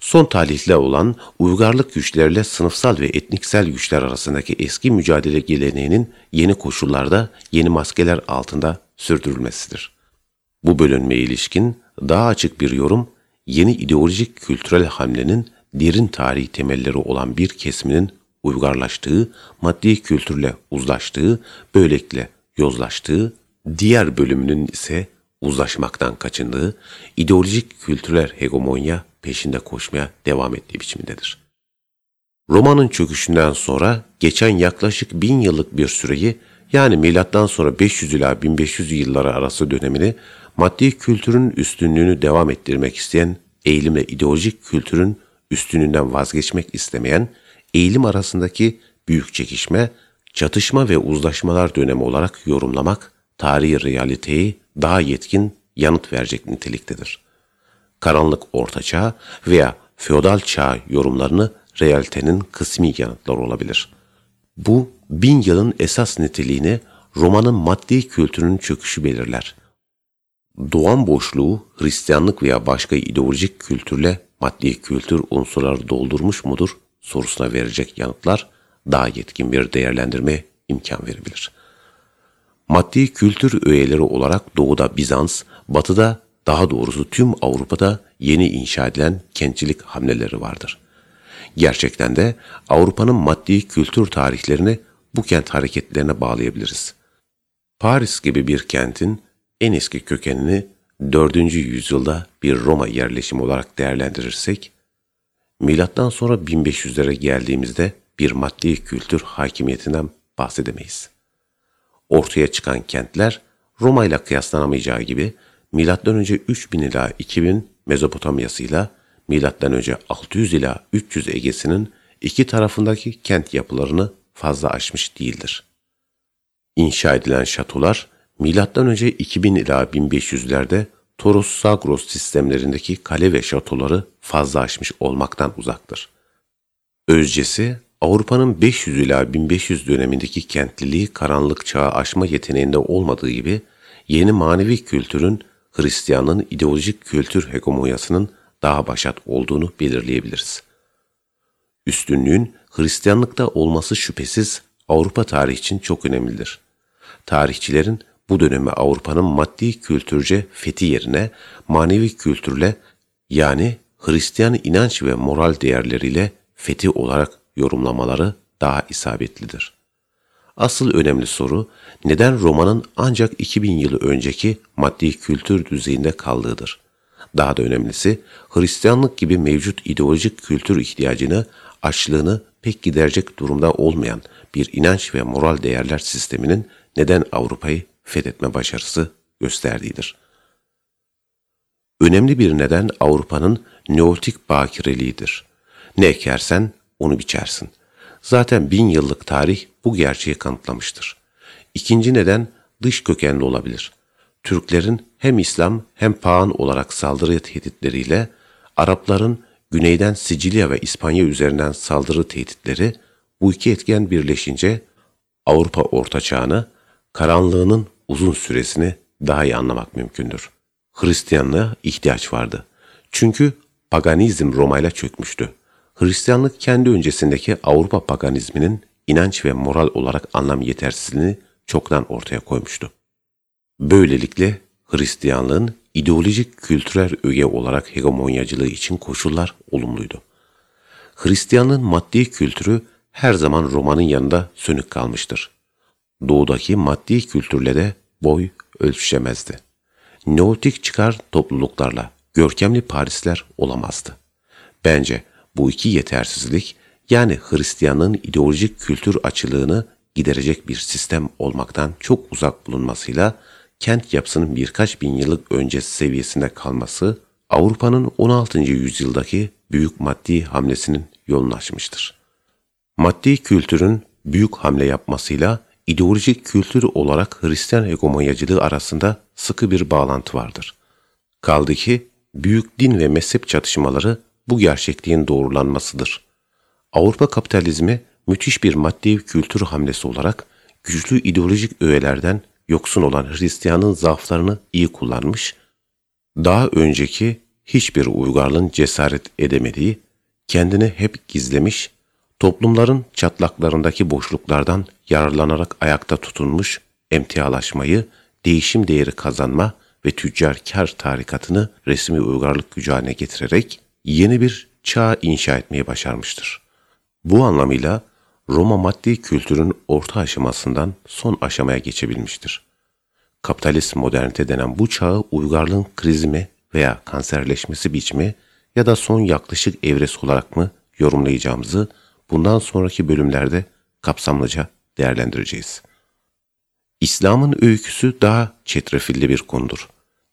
Son talihli olan uygarlık güçleriyle sınıfsal ve etniksel güçler arasındaki eski mücadele geleneğinin yeni koşullarda yeni maskeler altında sürdürülmesidir. Bu bölünmeye ilişkin daha açık bir yorum, yeni ideolojik kültürel hamlenin derin tarihi temelleri olan bir kesiminin uygarlaştığı, maddi kültürle uzlaştığı, böylelikle yozlaştığı, diğer bölümünün ise uzlaşmaktan kaçındığı, ideolojik kültürel hegemonya peşinde koşmaya devam ettiği biçimindedir. Roma'nın çöküşünden sonra geçen yaklaşık bin yıllık bir süreyi yani milattan sonra 500 ila 1500 yılları arası dönemini maddi kültürün üstünlüğünü devam ettirmek isteyen eğilimle ideolojik kültürün üstünlüğünden vazgeçmek istemeyen eğilim arasındaki büyük çekişme, çatışma ve uzlaşmalar dönemi olarak yorumlamak tarihi realiteyi daha yetkin yanıt verecek niteliktedir. Karanlık ortaçağ veya feodal çağ yorumlarını realitenin kısmi yanıtları olabilir. Bu bin yılın esas niteliğini romanın maddi kültürünün çöküşü belirler. Doğan boşluğu Hristiyanlık veya başka ideolojik kültürle maddi kültür unsurları doldurmuş mudur sorusuna verecek yanıtlar daha yetkin bir değerlendirme imkan verebilir. Maddi kültür öğeleri olarak doğuda Bizans, batıda daha doğrusu tüm Avrupa'da yeni inşa edilen kentçilik hamleleri vardır. Gerçekten de Avrupa'nın maddi kültür tarihlerini bu kent hareketlerine bağlayabiliriz. Paris gibi bir kentin en eski kökenini 4. yüzyılda bir Roma yerleşimi olarak değerlendirirsek, milattan sonra 1500'lere geldiğimizde bir maddi kültür hakimiyetinden bahsedemeyiz. Ortaya çıkan kentler Roma ile kıyaslanamayacağı gibi önce 3000 ila 2000 Mezopotamya'sıyla milattan önce 600 ila 300 Ege'sinin iki tarafındaki kent yapılarını fazla aşmış değildir. İnşa edilen şatolar önce 2000 ila 1500'lerde Toros Zagros sistemlerindeki kale ve şatoları fazla aşmış olmaktan uzaktır. Özcesi Avrupa'nın 500 ila 1500 dönemindeki kentliliği karanlık çağı aşma yeteneğinde olmadığı gibi yeni manevi kültürün Hristiyanlığın ideolojik kültür hegemonyasının daha başat olduğunu belirleyebiliriz. Üstünlüğün Hristiyanlıkta olması şüphesiz Avrupa tarihi için çok önemlidir. Tarihçilerin bu dönemi Avrupa'nın maddi kültürce fethi yerine manevi kültürle yani Hristiyan inanç ve moral değerleriyle fethi olarak yorumlamaları daha isabetlidir. Asıl önemli soru neden Roma'nın ancak 2000 yılı önceki maddi kültür düzeyinde kaldığıdır. Daha da önemlisi Hristiyanlık gibi mevcut ideolojik kültür ihtiyacını, açlığını pek giderecek durumda olmayan bir inanç ve moral değerler sisteminin neden Avrupa'yı fethetme başarısı gösterdiğidir. Önemli bir neden Avrupa'nın neolitik bakireliğidir. Ne ekersen onu biçersin. Zaten bin yıllık tarih bu gerçeği kanıtlamıştır. İkinci neden dış kökenli olabilir. Türklerin hem İslam hem Pağan olarak saldırı tehditleriyle Arapların güneyden Sicilya ve İspanya üzerinden saldırı tehditleri bu iki etken birleşince Avrupa Orta Çağını, karanlığının uzun süresini daha iyi anlamak mümkündür. Hristiyanlığa ihtiyaç vardı. Çünkü paganizm Roma ile çökmüştü. Hristiyanlık kendi öncesindeki Avrupa paganizminin inanç ve moral olarak anlam yetersizliğini çoktan ortaya koymuştu. Böylelikle Hristiyanlığın ideolojik kültürel öge olarak hegemonyacılığı için koşullar olumluydu. Hristiyanlığın maddi kültürü her zaman Roma'nın yanında sönük kalmıştır. Doğudaki maddi kültürle de boy ölçüşemezdi. Neolitik çıkar topluluklarla görkemli Parisler olamazdı. Bence bu iki yetersizlik yani Hristiyanlığın ideolojik kültür açılığını giderecek bir sistem olmaktan çok uzak bulunmasıyla kent yapısının birkaç bin yıllık öncesi seviyesinde kalması Avrupa'nın 16. yüzyıldaki büyük maddi hamlesinin yolunu açmıştır. Maddi kültürün büyük hamle yapmasıyla ideolojik kültür olarak Hristiyan hegemonyacılığı arasında sıkı bir bağlantı vardır. Kaldı ki büyük din ve mezhep çatışmaları bu gerçekliğin doğrulanmasıdır. Avrupa kapitalizmi müthiş bir maddi kültür hamlesi olarak güçlü ideolojik öğelerden yoksun olan Hristiyanın zaaflarını iyi kullanmış, daha önceki hiçbir uygarlığın cesaret edemediği, kendini hep gizlemiş, toplumların çatlaklarındaki boşluklardan yararlanarak ayakta tutunmuş, emtialaşmayı, değişim değeri kazanma ve tüccar kar tarikatını resmi uygarlık gücü haline getirerek yeni bir çağ inşa etmeyi başarmıştır. Bu anlamıyla Roma maddi kültürün orta aşamasından son aşamaya geçebilmiştir. Kapitalist modernite denen bu çağı uygarlığın krizi mi veya kanserleşmesi biçimi ya da son yaklaşık evresi olarak mı yorumlayacağımızı bundan sonraki bölümlerde kapsamlıca değerlendireceğiz. İslam'ın öyküsü daha çetrefilli bir konudur.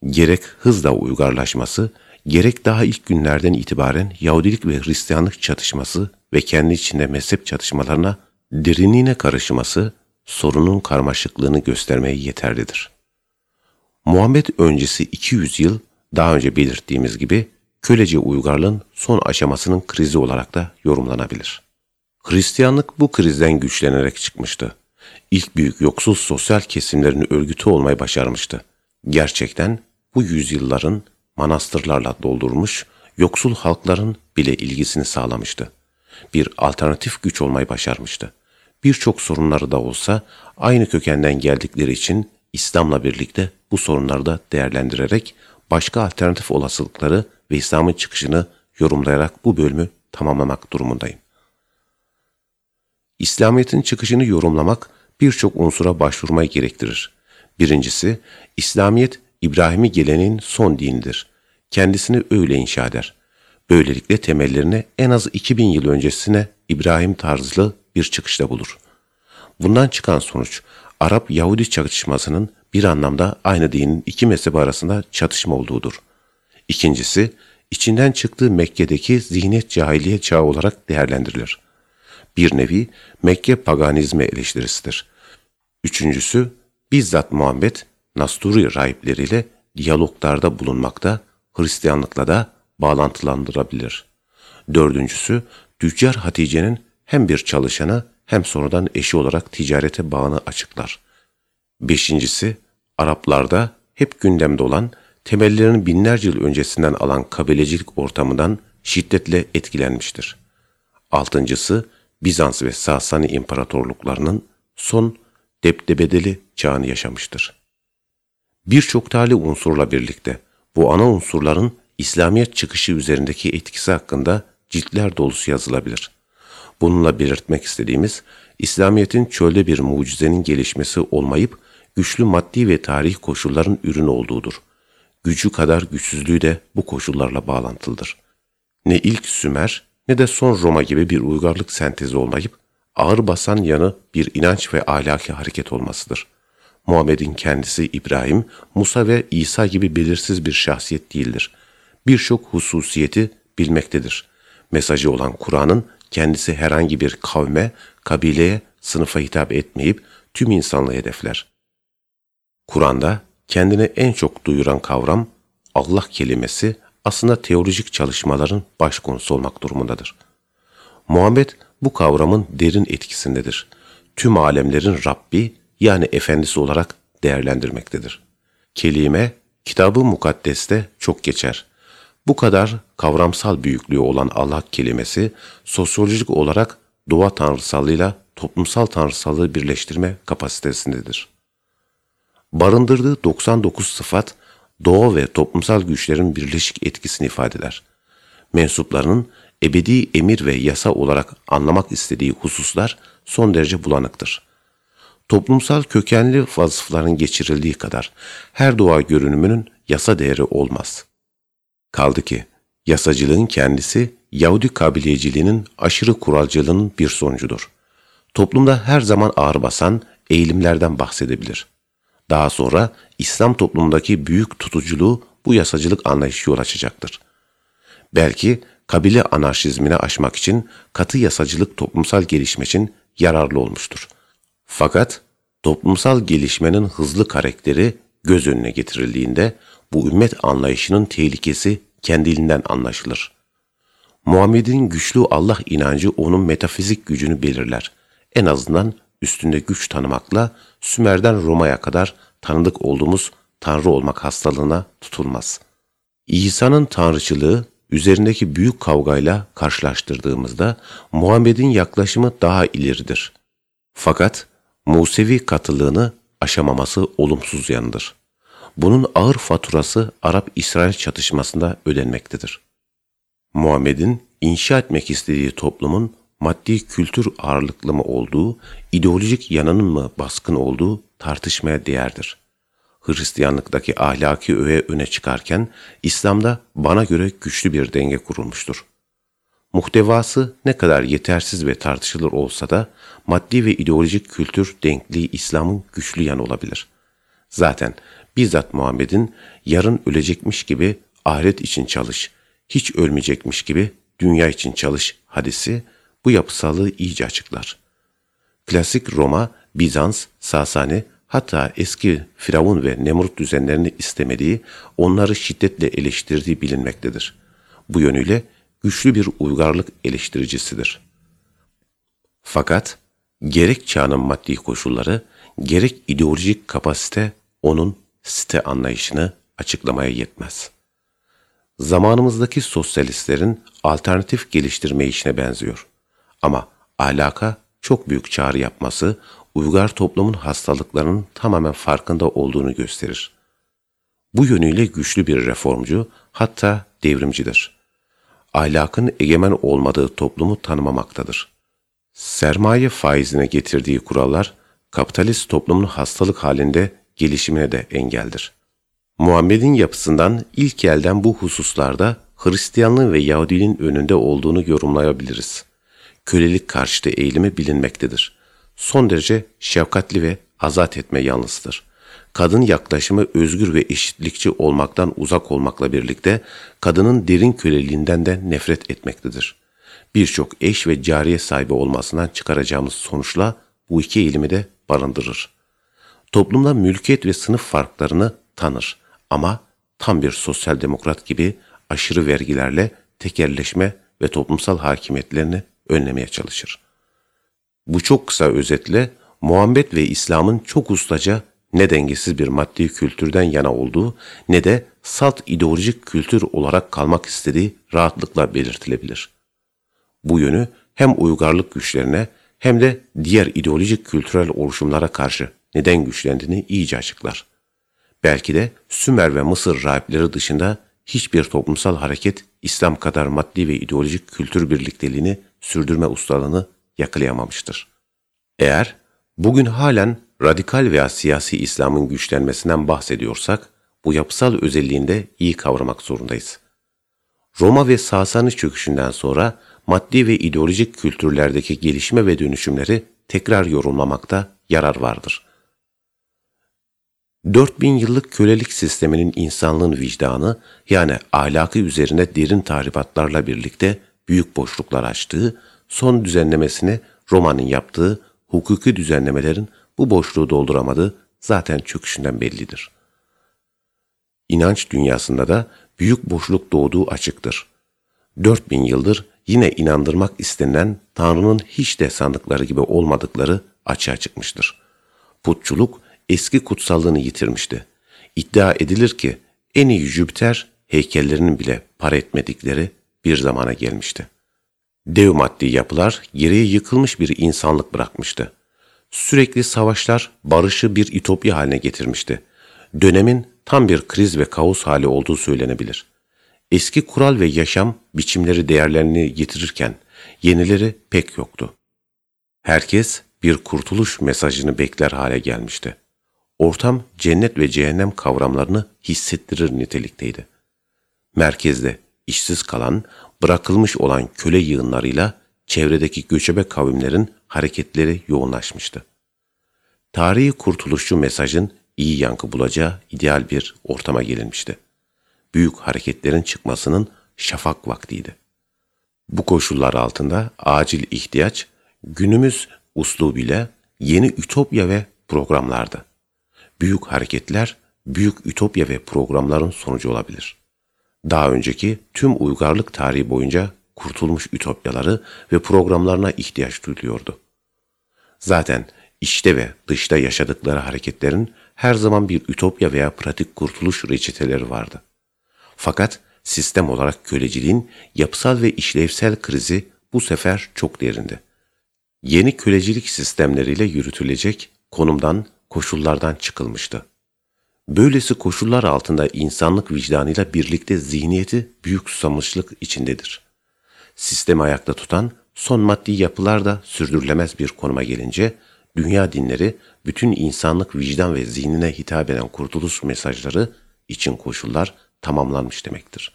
Gerek hızla uygarlaşması, gerek daha ilk günlerden itibaren Yahudilik ve Hristiyanlık çatışması ve kendi içinde mezhep çatışmalarına derinliğine karışması sorunun karmaşıklığını göstermeye yeterlidir. Muhammed öncesi 200 yıl daha önce belirttiğimiz gibi köleci uygarlığın son aşamasının krizi olarak da yorumlanabilir. Hristiyanlık bu krizden güçlenerek çıkmıştı. İlk büyük yoksul sosyal kesimlerin örgütü olmayı başarmıştı. Gerçekten bu yüzyılların manastırlarla doldurmuş, yoksul halkların bile ilgisini sağlamıştı. Bir alternatif güç olmayı başarmıştı. birçok sorunları da olsa aynı kökenden geldikleri için İslam'la birlikte bu sorunları da değerlendirerek başka alternatif olasılıkları ve İslam'ın çıkışını yorumlayarak bu bölümü tamamlamak durumundayım. İslamiyet'in çıkışını yorumlamak birçok unsura başvurmayı gerektirir. Birincisi, İslamiyet İbrahim'i gelenin son dinidir. Kendisini öyle inşa eder. Böylelikle temellerini en az 2000 yıl öncesine İbrahim tarzlı bir çıkışta bulur. Bundan çıkan sonuç, Arap-Yahudi çatışmasının bir anlamda aynı dinin iki mezhebi arasında çatışma olduğudur. İkincisi, içinden çıktığı Mekke'deki zihniyet cahiliye çağı olarak değerlendirilir. Bir nevi Mekke paganizmi eleştirisidir. Üçüncüsü, bizzat Muhammed, Nasturi rahipleriyle diyaloglarda bulunmakta, Hristiyanlıkla da bağlantılandırabilir. Dördüncüsü, Tüccar Hatice'nin hem bir çalışanı hem sonradan eşi olarak ticarete bağını açıklar. Beşincisi, Araplarda hep gündemde olan, temellerini binlerce yıl öncesinden alan kabilecilik ortamından şiddetle etkilenmiştir. Altıncısı, Bizans ve Sasani imparatorluklarının son deptebedeli çağını yaşamıştır. Birçok tali unsurla birlikte bu ana unsurların İslamiyet çıkışı üzerindeki etkisi hakkında ciltler dolusu yazılabilir. Bununla belirtmek istediğimiz, İslamiyet'in çölde bir mucizenin gelişmesi olmayıp, güçlü maddi ve tarihi koşulların ürünü olduğudur. Gücü kadar güçsüzlüğü de bu koşullarla bağlantılıdır. Ne ilk Sümer ne de son Roma gibi bir uygarlık sentezi olmayıp, ağır basan yanı bir inanç ve ahlaki hareket olmasıdır. Muhammed'in kendisi İbrahim, Musa ve İsa gibi belirsiz bir şahsiyet değildir. Birçok hususiyeti bilmektedir. Mesajı olan Kur'an'ın kendisi herhangi bir kavme, kabileye, sınıfa hitap etmeyip tüm insanlığı hedefler. Kur'an'da kendini en çok duyuran kavram Allah kelimesi aslında teolojik çalışmaların baş konusu olmak durumundadır. Muhammed bu kavramın derin etkisindedir. Tüm alemlerin Rabbi yani efendisi olarak değerlendirmektedir. Kelime kitabı mukaddeste çok geçer. Bu kadar kavramsal büyüklüğü olan Allah kelimesi sosyolojik olarak doğa tanrısallığıyla toplumsal tanrısallığı birleştirme kapasitesindedir. Barındırdığı 99 sıfat doğa ve toplumsal güçlerin birleşik etkisini ifade eder. Mensuplarının ebedi emir ve yasa olarak anlamak istediği hususlar son derece bulanıktır. Toplumsal kökenli vasıfların geçirildiği kadar her doğa görünümünün yasa değeri olmaz. Kaldı ki yasacılığın kendisi Yahudi kabiliyeciliğinin aşırı kuralcılığının bir sonucudur. Toplumda her zaman ağır basan eğilimlerden bahsedebilir. Daha sonra İslam toplumundaki büyük tutuculuğu bu yasacılık anlayışı yol açacaktır. Belki kabile anarşizmine aşmak için katı yasacılık toplumsal gelişme için yararlı olmuştur. Fakat toplumsal gelişmenin hızlı karakteri göz önüne getirildiğinde bu ümmet anlayışının tehlikesi kendiliğinden anlaşılır. Muhammed'in güçlü Allah inancı onun metafizik gücünü belirler. En azından üstünde güç tanımakla Sümer'den Roma'ya kadar tanıdık olduğumuz Tanrı olmak hastalığına tutulmaz. İsa'nın tanrıçılığı üzerindeki büyük kavgayla karşılaştırdığımızda Muhammed'in yaklaşımı daha ileridir. Fakat Musevi katılığını aşamaması olumsuz yanıdır. Bunun ağır faturası Arap-İsrail çatışmasında ödenmektedir. Muhammed'in inşa etmek istediği toplumun maddi kültür ağırlıklı mı olduğu, ideolojik yanının mı baskın olduğu tartışmaya değerdir. Hristiyanlıktaki ahlaki öğe öne çıkarken İslam'da bana göre güçlü bir denge kurulmuştur. Muhtevası ne kadar yetersiz ve tartışılır olsa da maddi ve ideolojik kültür denkliği İslam'ın güçlü yanı olabilir. Zaten bizzat Muhammed'in yarın ölecekmiş gibi ahiret için çalış, hiç ölmeyecekmiş gibi dünya için çalış hadisi bu yapısallığı iyice açıklar. Klasik Roma, Bizans, Sasani hatta eski Firavun ve Nemrut düzenlerini istemediği, onları şiddetle eleştirdiği bilinmektedir. Bu yönüyle güçlü bir uygarlık eleştiricisidir. Fakat gerek çağının maddi koşulları, gerek ideolojik kapasite onun site anlayışını açıklamaya yetmez. Zamanımızdaki sosyalistlerin alternatif geliştirme işine benziyor. Ama alaka çok büyük çağrı yapması, uygar toplumun hastalıklarının tamamen farkında olduğunu gösterir. Bu yönüyle güçlü bir reformcu, hatta devrimcidir. Ahlakın egemen olmadığı toplumu tanımamaktadır. Sermaye faizine getirdiği kurallar, kapitalist toplumun hastalık halinde gelişimine de engeldir. Muhammed'in yapısından ilk elden bu hususlarda Hristiyanlığın ve Yahudiliğin önünde olduğunu yorumlayabiliriz. Kölelik karşıtı eğilimi bilinmektedir. Son derece şefkatli ve azat etme yanlısıdır. Kadın yaklaşımı özgür ve eşitlikçi olmaktan uzak olmakla birlikte kadının derin köleliğinden de nefret etmektedir. Birçok eş ve cariye sahibi olmasından çıkaracağımız sonuçla bu iki eğilimi de barındırır. Toplumda mülkiyet ve sınıf farklarını tanır ama tam bir sosyal demokrat gibi aşırı vergilerle tekerleşme ve toplumsal hakimiyetlerini önlemeye çalışır. Bu çok kısa özetle Muhammed ve İslam'ın çok ustaca ne dengesiz bir maddi kültürden yana olduğu ne de salt ideolojik kültür olarak kalmak istediği rahatlıkla belirtilebilir. Bu yönü hem uygarlık güçlerine hem de diğer ideolojik kültürel oluşumlara karşı neden güçlendiğini iyice açıklar. Belki de Sümer ve Mısır rahipleri dışında hiçbir toplumsal hareket İslam kadar maddi ve ideolojik kültür birlikteliğini sürdürme ustalığını yakalayamamıştır. Eğer bugün halen radikal veya siyasi İslam'ın güçlenmesinden bahsediyorsak, bu yapısal özelliğini de iyi kavramak zorundayız. Roma ve Sasani çöküşünden sonra maddi ve ideolojik kültürlerdeki gelişme ve dönüşümleri tekrar yorumlamakta yarar vardır. 4000 yıllık kölelik sisteminin insanlığın vicdanı yani ahlakı üzerine derin tahribatlarla birlikte büyük boşluklar açtığı, son düzenlemesini Roma'nın yaptığı hukuki düzenlemelerin bu boşluğu dolduramadığı zaten çöküşünden bellidir. İnanç dünyasında da büyük boşluk doğduğu açıktır. 4000 yıldır yine inandırmak istenilen Tanrı'nın hiç de sandıkları gibi olmadıkları açığa çıkmıştır. Putçuluk eski kutsallığını yitirmişti. İddia edilir ki en iyi Jüpiter heykellerinin bile para etmedikleri bir zamana gelmişti. Dev maddi yapılar geriye yıkılmış bir insanlık bırakmıştı. Sürekli savaşlar barışı bir ütopya haline getirmişti. Dönemin tam bir kriz ve kaos hali olduğu söylenebilir. Eski kural ve yaşam biçimleri değerlerini yitirirken yenileri pek yoktu. Herkes bir kurtuluş mesajını bekler hale gelmişti. Ortam cennet ve cehennem kavramlarını hissettirir nitelikteydi. Merkezde işsiz kalan, bırakılmış olan köle yığınlarıyla çevredeki göçebe kavimlerin hareketleri yoğunlaşmıştı. Tarihi kurtuluşçu mesajın iyi yankı bulacağı ideal bir ortama gelinmişti. Büyük hareketlerin çıkmasının şafak vaktiydi. Bu koşullar altında acil ihtiyaç günümüz uslubuyla yeni ütopya ve programlardı. Büyük hareketler, büyük ütopya ve programların sonucu olabilir. Daha önceki tüm uygarlık tarihi boyunca kurtulmuş ütopyaları ve programlarına ihtiyaç duyuluyordu. Zaten içte ve dışta yaşadıkları hareketlerin her zaman bir ütopya veya pratik kurtuluş reçeteleri vardı. Fakat sistem olarak köleciliğin yapısal ve işlevsel krizi bu sefer çok derindi. Yeni kölecilik sistemleriyle yürütülecek konumdan, koşullardan çıkılmıştı. Böylesi koşullar altında insanlık vicdanıyla birlikte zihniyeti büyük susamışlık içindedir. Sistemi ayakta tutan son maddi yapılar da sürdürülemez bir konuma gelince, dünya dinleri bütün insanlık vicdan ve zihnine hitap eden kurtuluş mesajları için koşullar tamamlanmış demektir.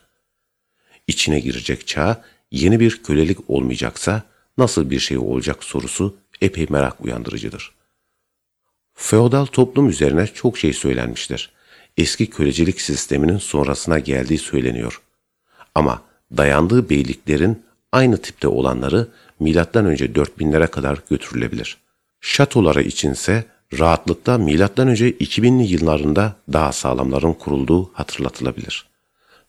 İçine girecek çağ yeni bir kölelik olmayacaksa nasıl bir şey olacak sorusu epey merak uyandırıcıdır. Feodal toplum üzerine çok şey söylenmiştir. Eski kölecilik sisteminin sonrasına geldiği söyleniyor. Ama dayandığı beyliklerin aynı tipte olanları M.Ö. 4000'lere kadar götürülebilir. Şatolara içinse rahatlıkla M.Ö. 2000'li yıllarında daha sağlamların kurulduğu hatırlatılabilir.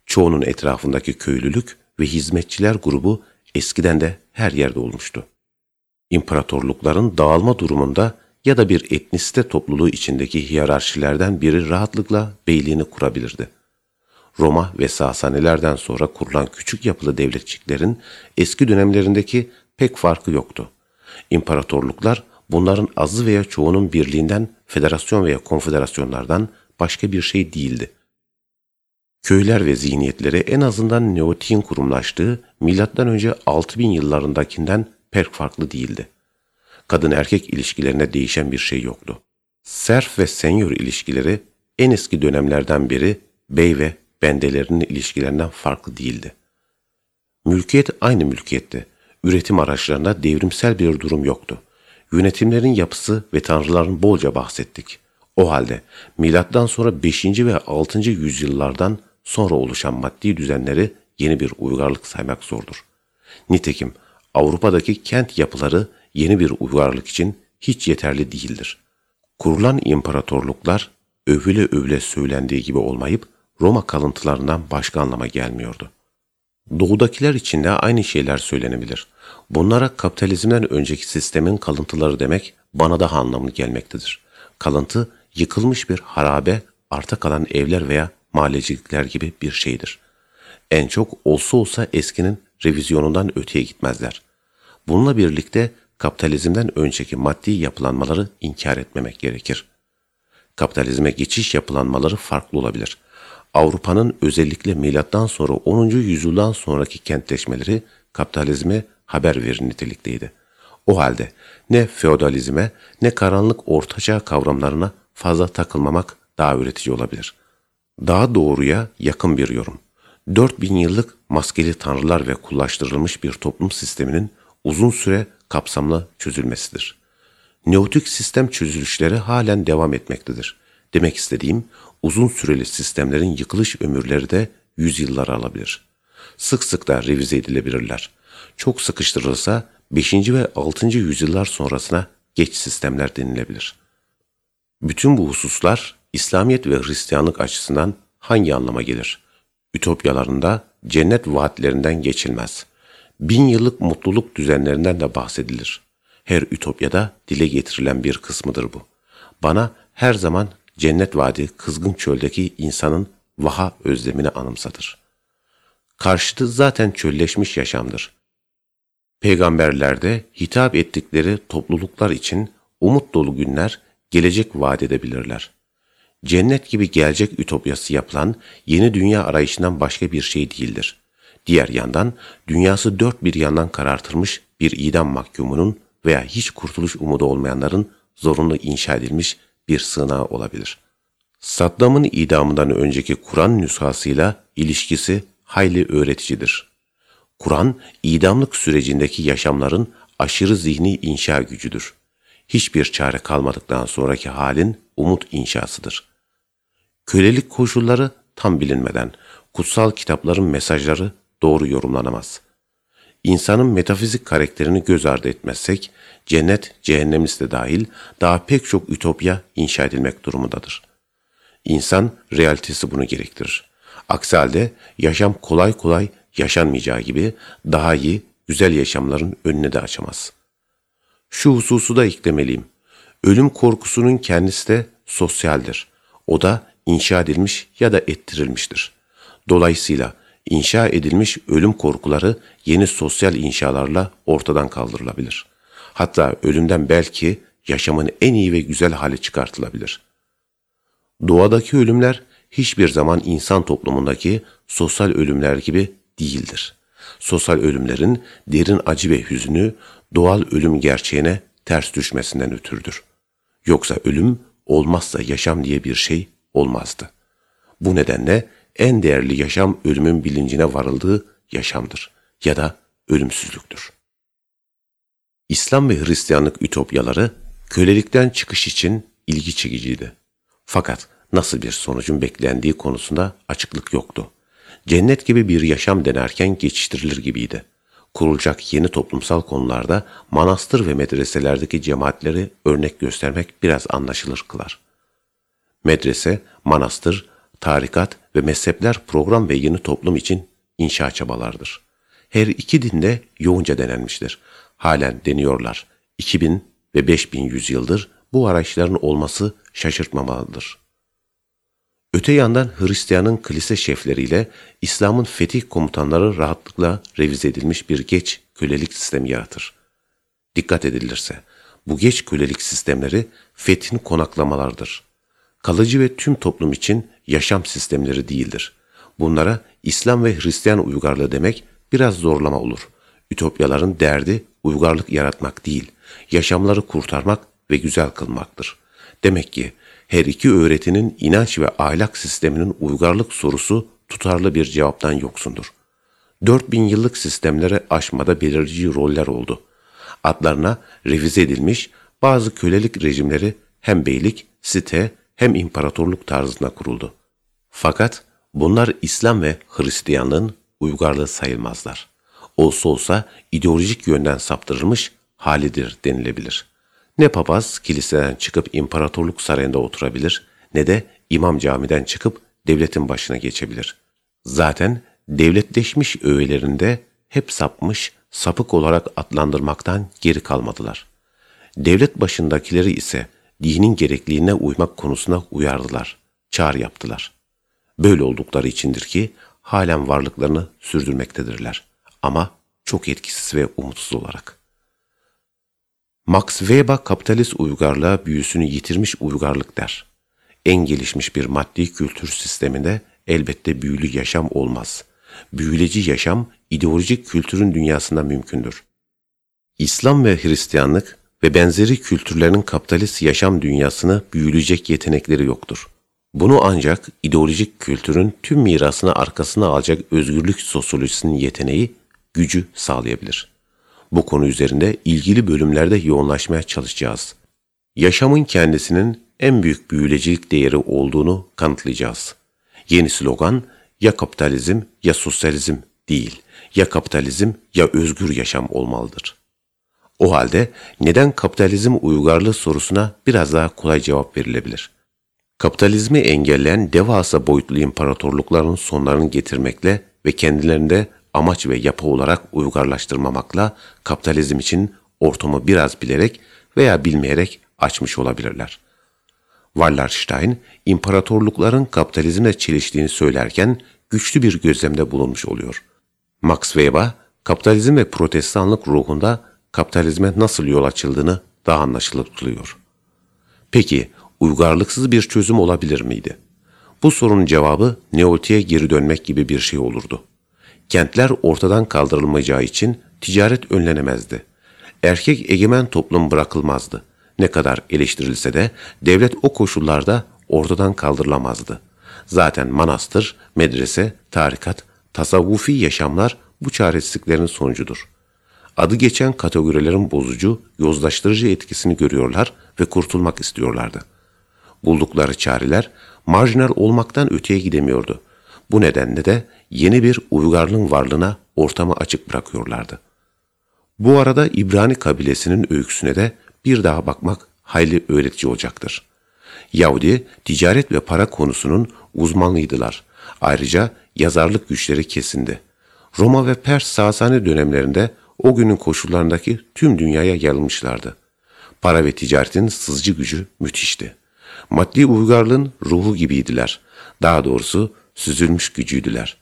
Çoğunun etrafındaki köylülük ve hizmetçiler grubu eskiden de her yerde olmuştu. İmparatorlukların dağılma durumunda ya da bir etnisite topluluğu içindeki hiyerarşilerden biri rahatlıkla beyliğini kurabilirdi. Roma ve Sasanilerden sonra kurulan küçük yapılı devletçiklerin eski dönemlerindeki pek farkı yoktu. İmparatorluklar bunların azı veya çoğunun birliğinden federasyon veya konfederasyonlardan başka bir şey değildi. Köyler ve zihniyetleri en azından Neotik'in kurumlaştığı M.Ö. 6000 yıllarındakinden pek farklı değildi. Kadın erkek ilişkilerine değişen bir şey yoktu. Serf ve senyor ilişkileri en eski dönemlerden beri bey ve bendelerinin ilişkilerinden farklı değildi. Mülkiyet aynı mülkiyetti. Üretim araçlarında devrimsel bir durum yoktu. Yönetimlerin yapısı ve tanrıların bolca bahsettik. O halde milattan sonra 5. ve 6. yüzyıllardan sonra oluşan maddi düzenleri yeni bir uygarlık saymak zordur. Nitekim Avrupa'daki kent yapıları yeni bir uygarlık için hiç yeterli değildir. Kurulan imparatorluklar övüle övüle söylendiği gibi olmayıp Roma kalıntılarından başka anlama gelmiyordu. Doğudakiler için de aynı şeyler söylenebilir. Bunlara kapitalizmden önceki sistemin kalıntıları demek bana daha anlamlı gelmektedir. Kalıntı yıkılmış bir harabe, arta kalan evler veya mahallecilikler gibi bir şeydir. En çok olsa olsa eskinin revizyonundan öteye gitmezler. Bununla birlikte kapitalizmden önceki maddi yapılanmaları inkar etmemek gerekir. Kapitalizme geçiş yapılanmaları farklı olabilir. Avrupa'nın özellikle milattan sonra 10. yüzyıldan sonraki kentleşmeleri kapitalizme haber verir nitelikteydi. O halde ne feodalizme ne karanlık ortaçağ kavramlarına fazla takılmamak daha üretici olabilir. Daha doğruya yakın bir yorum. 4000 yıllık maskeli tanrılar ve kullaştırılmış bir toplum sisteminin uzun süre kapsamlı çözülmesidir. Neotik sistem çözülüşleri halen devam etmektedir. Demek istediğim uzun süreli sistemlerin yıkılış ömürleri de yüzyıllar alabilir. Sık sık da revize edilebilirler. Çok sıkıştırılsa 5. ve 6. yüzyıllar sonrasına geç sistemler denilebilir. Bütün bu hususlar İslamiyet ve Hristiyanlık açısından hangi anlama gelir? Ütopyalarında cennet vaatlerinden geçilmez. Bin yıllık mutluluk düzenlerinden de bahsedilir. Her ütopyada dile getirilen bir kısmıdır bu. Bana her zaman cennet vaadi kızgın çöldeki insanın vaha özlemini anımsatır. Karşıtı zaten çölleşmiş yaşamdır. Peygamberlerde hitap ettikleri topluluklar için umut dolu günler gelecek vaat edebilirler. Cennet gibi gelecek ütopyası yapılan yeni dünya arayışından başka bir şey değildir. Diğer yandan dünyası dört bir yandan karartılmış bir idam mahkumunun veya hiç kurtuluş umudu olmayanların zorunlu inşa edilmiş bir sığınağı olabilir. Saddam'ın idamından önceki Kur'an nüshasıyla ilişkisi hayli öğreticidir. Kur'an, idamlık sürecindeki yaşamların aşırı zihni inşa gücüdür. Hiçbir çare kalmadıktan sonraki halin umut inşasıdır. Kölelik koşulları tam bilinmeden kutsal kitapların mesajları doğru yorumlanamaz. İnsanın metafizik karakterini göz ardı etmezsek, cennet, cehennemlisi de dahil daha pek çok ütopya inşa edilmek durumundadır. İnsan realitesi bunu gerektirir. Aksi halde yaşam kolay kolay yaşanmayacağı gibi daha iyi, güzel yaşamların önüne de açamaz. Şu hususu da eklemeliyim. Ölüm korkusunun kendisi de sosyaldir. O da inşa edilmiş ya da ettirilmiştir. Dolayısıyla inşa edilmiş ölüm korkuları yeni sosyal inşalarla ortadan kaldırılabilir. Hatta ölümden belki yaşamın en iyi ve güzel hali çıkartılabilir. Doğadaki ölümler hiçbir zaman insan toplumundaki sosyal ölümler gibi değildir. Sosyal ölümlerin derin acı ve hüznü doğal ölüm gerçeğine ters düşmesinden ötürdür. Yoksa ölüm olmazsa yaşam diye bir şey olmazdı. Bu nedenle en değerli yaşam ölümün bilincine varıldığı yaşamdır ya da ölümsüzlüktür. İslam ve Hristiyanlık ütopyaları kölelikten çıkış için ilgi çekiciydi. Fakat nasıl bir sonucun beklendiği konusunda açıklık yoktu. Cennet gibi bir yaşam denerken geçiştirilir gibiydi. Kurulacak yeni toplumsal konularda manastır ve medreselerdeki cemaatleri örnek göstermek biraz anlaşılır kılar. Medrese, manastır, tarikat ve mezhepler program ve yeni toplum için inşa çabalardır. Her iki dinde yoğunca denenmiştir. Halen deniyorlar. 2000 ve 5000 yüzyıldır bu araçların olması şaşırtmamalıdır. Öte yandan Hristiyanın kilise şefleriyle İslam'ın fetih komutanları rahatlıkla revize edilmiş bir geç kölelik sistemi yaratır. Dikkat edilirse bu geç kölelik sistemleri fethin konaklamalardır. Kalıcı ve tüm toplum için yaşam sistemleri değildir. Bunlara İslam ve Hristiyan uygarlığı demek biraz zorlama olur. Ütopyaların derdi uygarlık yaratmak değil, yaşamları kurtarmak ve güzel kılmaktır. Demek ki her iki öğretinin inanç ve ahlak sisteminin uygarlık sorusu tutarlı bir cevaptan yoksundur. 4000 yıllık sistemlere aşmada belirleyici roller oldu. Adlarına revize edilmiş bazı kölelik rejimleri hem beylik, site hem imparatorluk tarzında kuruldu. Fakat bunlar İslam ve Hristiyanlığın uygarlığı sayılmazlar. Olsa olsa ideolojik yönden saptırılmış halidir denilebilir. Ne papaz kiliseden çıkıp imparatorluk sarayında oturabilir ne de imam camiden çıkıp devletin başına geçebilir. Zaten devletleşmiş öğelerinde hep sapmış, sapık olarak adlandırmaktan geri kalmadılar. Devlet başındakileri ise dinin gerekliliğine uymak konusuna uyardılar, çağrı yaptılar. Böyle oldukları içindir ki halen varlıklarını sürdürmektedirler ama çok etkisiz ve umutsuz olarak. Max Weber kapitalist uygarlığa büyüsünü yitirmiş uygarlık der. En gelişmiş bir maddi kültür sisteminde elbette büyülü yaşam olmaz. Büyüleci yaşam ideolojik kültürün dünyasında mümkündür. İslam ve Hristiyanlık ve benzeri kültürlerin kapitalist yaşam dünyasını büyülecek yetenekleri yoktur. Bunu ancak ideolojik kültürün tüm mirasını arkasına alacak özgürlük sosyolojisinin yeteneği, gücü sağlayabilir. Bu konu üzerinde ilgili bölümlerde yoğunlaşmaya çalışacağız. Yaşamın kendisinin en büyük büyülecilik değeri olduğunu kanıtlayacağız. Yeni slogan ya kapitalizm ya sosyalizm değil, ya kapitalizm ya özgür yaşam olmalıdır. O halde neden kapitalizm uygarlığı sorusuna biraz daha kolay cevap verilebilir. Kapitalizmi engelleyen devasa boyutlu imparatorlukların sonlarını getirmekle ve kendilerinde amaç ve yapı olarak uygarlaştırmamakla kapitalizm için ortamı biraz bilerek veya bilmeyerek açmış olabilirler. Wallerstein, imparatorlukların kapitalizmle çeliştiğini söylerken güçlü bir gözlemde bulunmuş oluyor. Max Weber, kapitalizm ve protestanlık ruhunda kapitalizme nasıl yol açıldığını daha anlaşılır kılıyor. Peki, uygarlıksız bir çözüm olabilir miydi? Bu sorunun cevabı Neolitiğe geri dönmek gibi bir şey olurdu. Kentler ortadan kaldırılmayacağı için ticaret önlenemezdi. Erkek egemen toplum bırakılmazdı. Ne kadar eleştirilse de devlet o koşullarda ortadan kaldırılamazdı. Zaten manastır, medrese, tarikat, tasavvufi yaşamlar bu çaresizliklerin sonucudur. Adı geçen kategorilerin bozucu, yozlaştırıcı etkisini görüyorlar ve kurtulmak istiyorlardı. Buldukları çareler marjinal olmaktan öteye gidemiyordu. Bu nedenle de yeni bir uygarlığın varlığına ortamı açık bırakıyorlardı. Bu arada İbrani kabilesinin öyküsüne de bir daha bakmak hayli öğretici olacaktır. Yahudi ticaret ve para konusunun uzmanlıydılar. Ayrıca yazarlık güçleri kesindi. Roma ve Pers Sasani dönemlerinde o günün koşullarındaki tüm dünyaya yayılmışlardı. Para ve ticaretin sızcı gücü müthişti. Maddi uygarlığın ruhu gibiydiler. Daha doğrusu süzülmüş gücüydüler.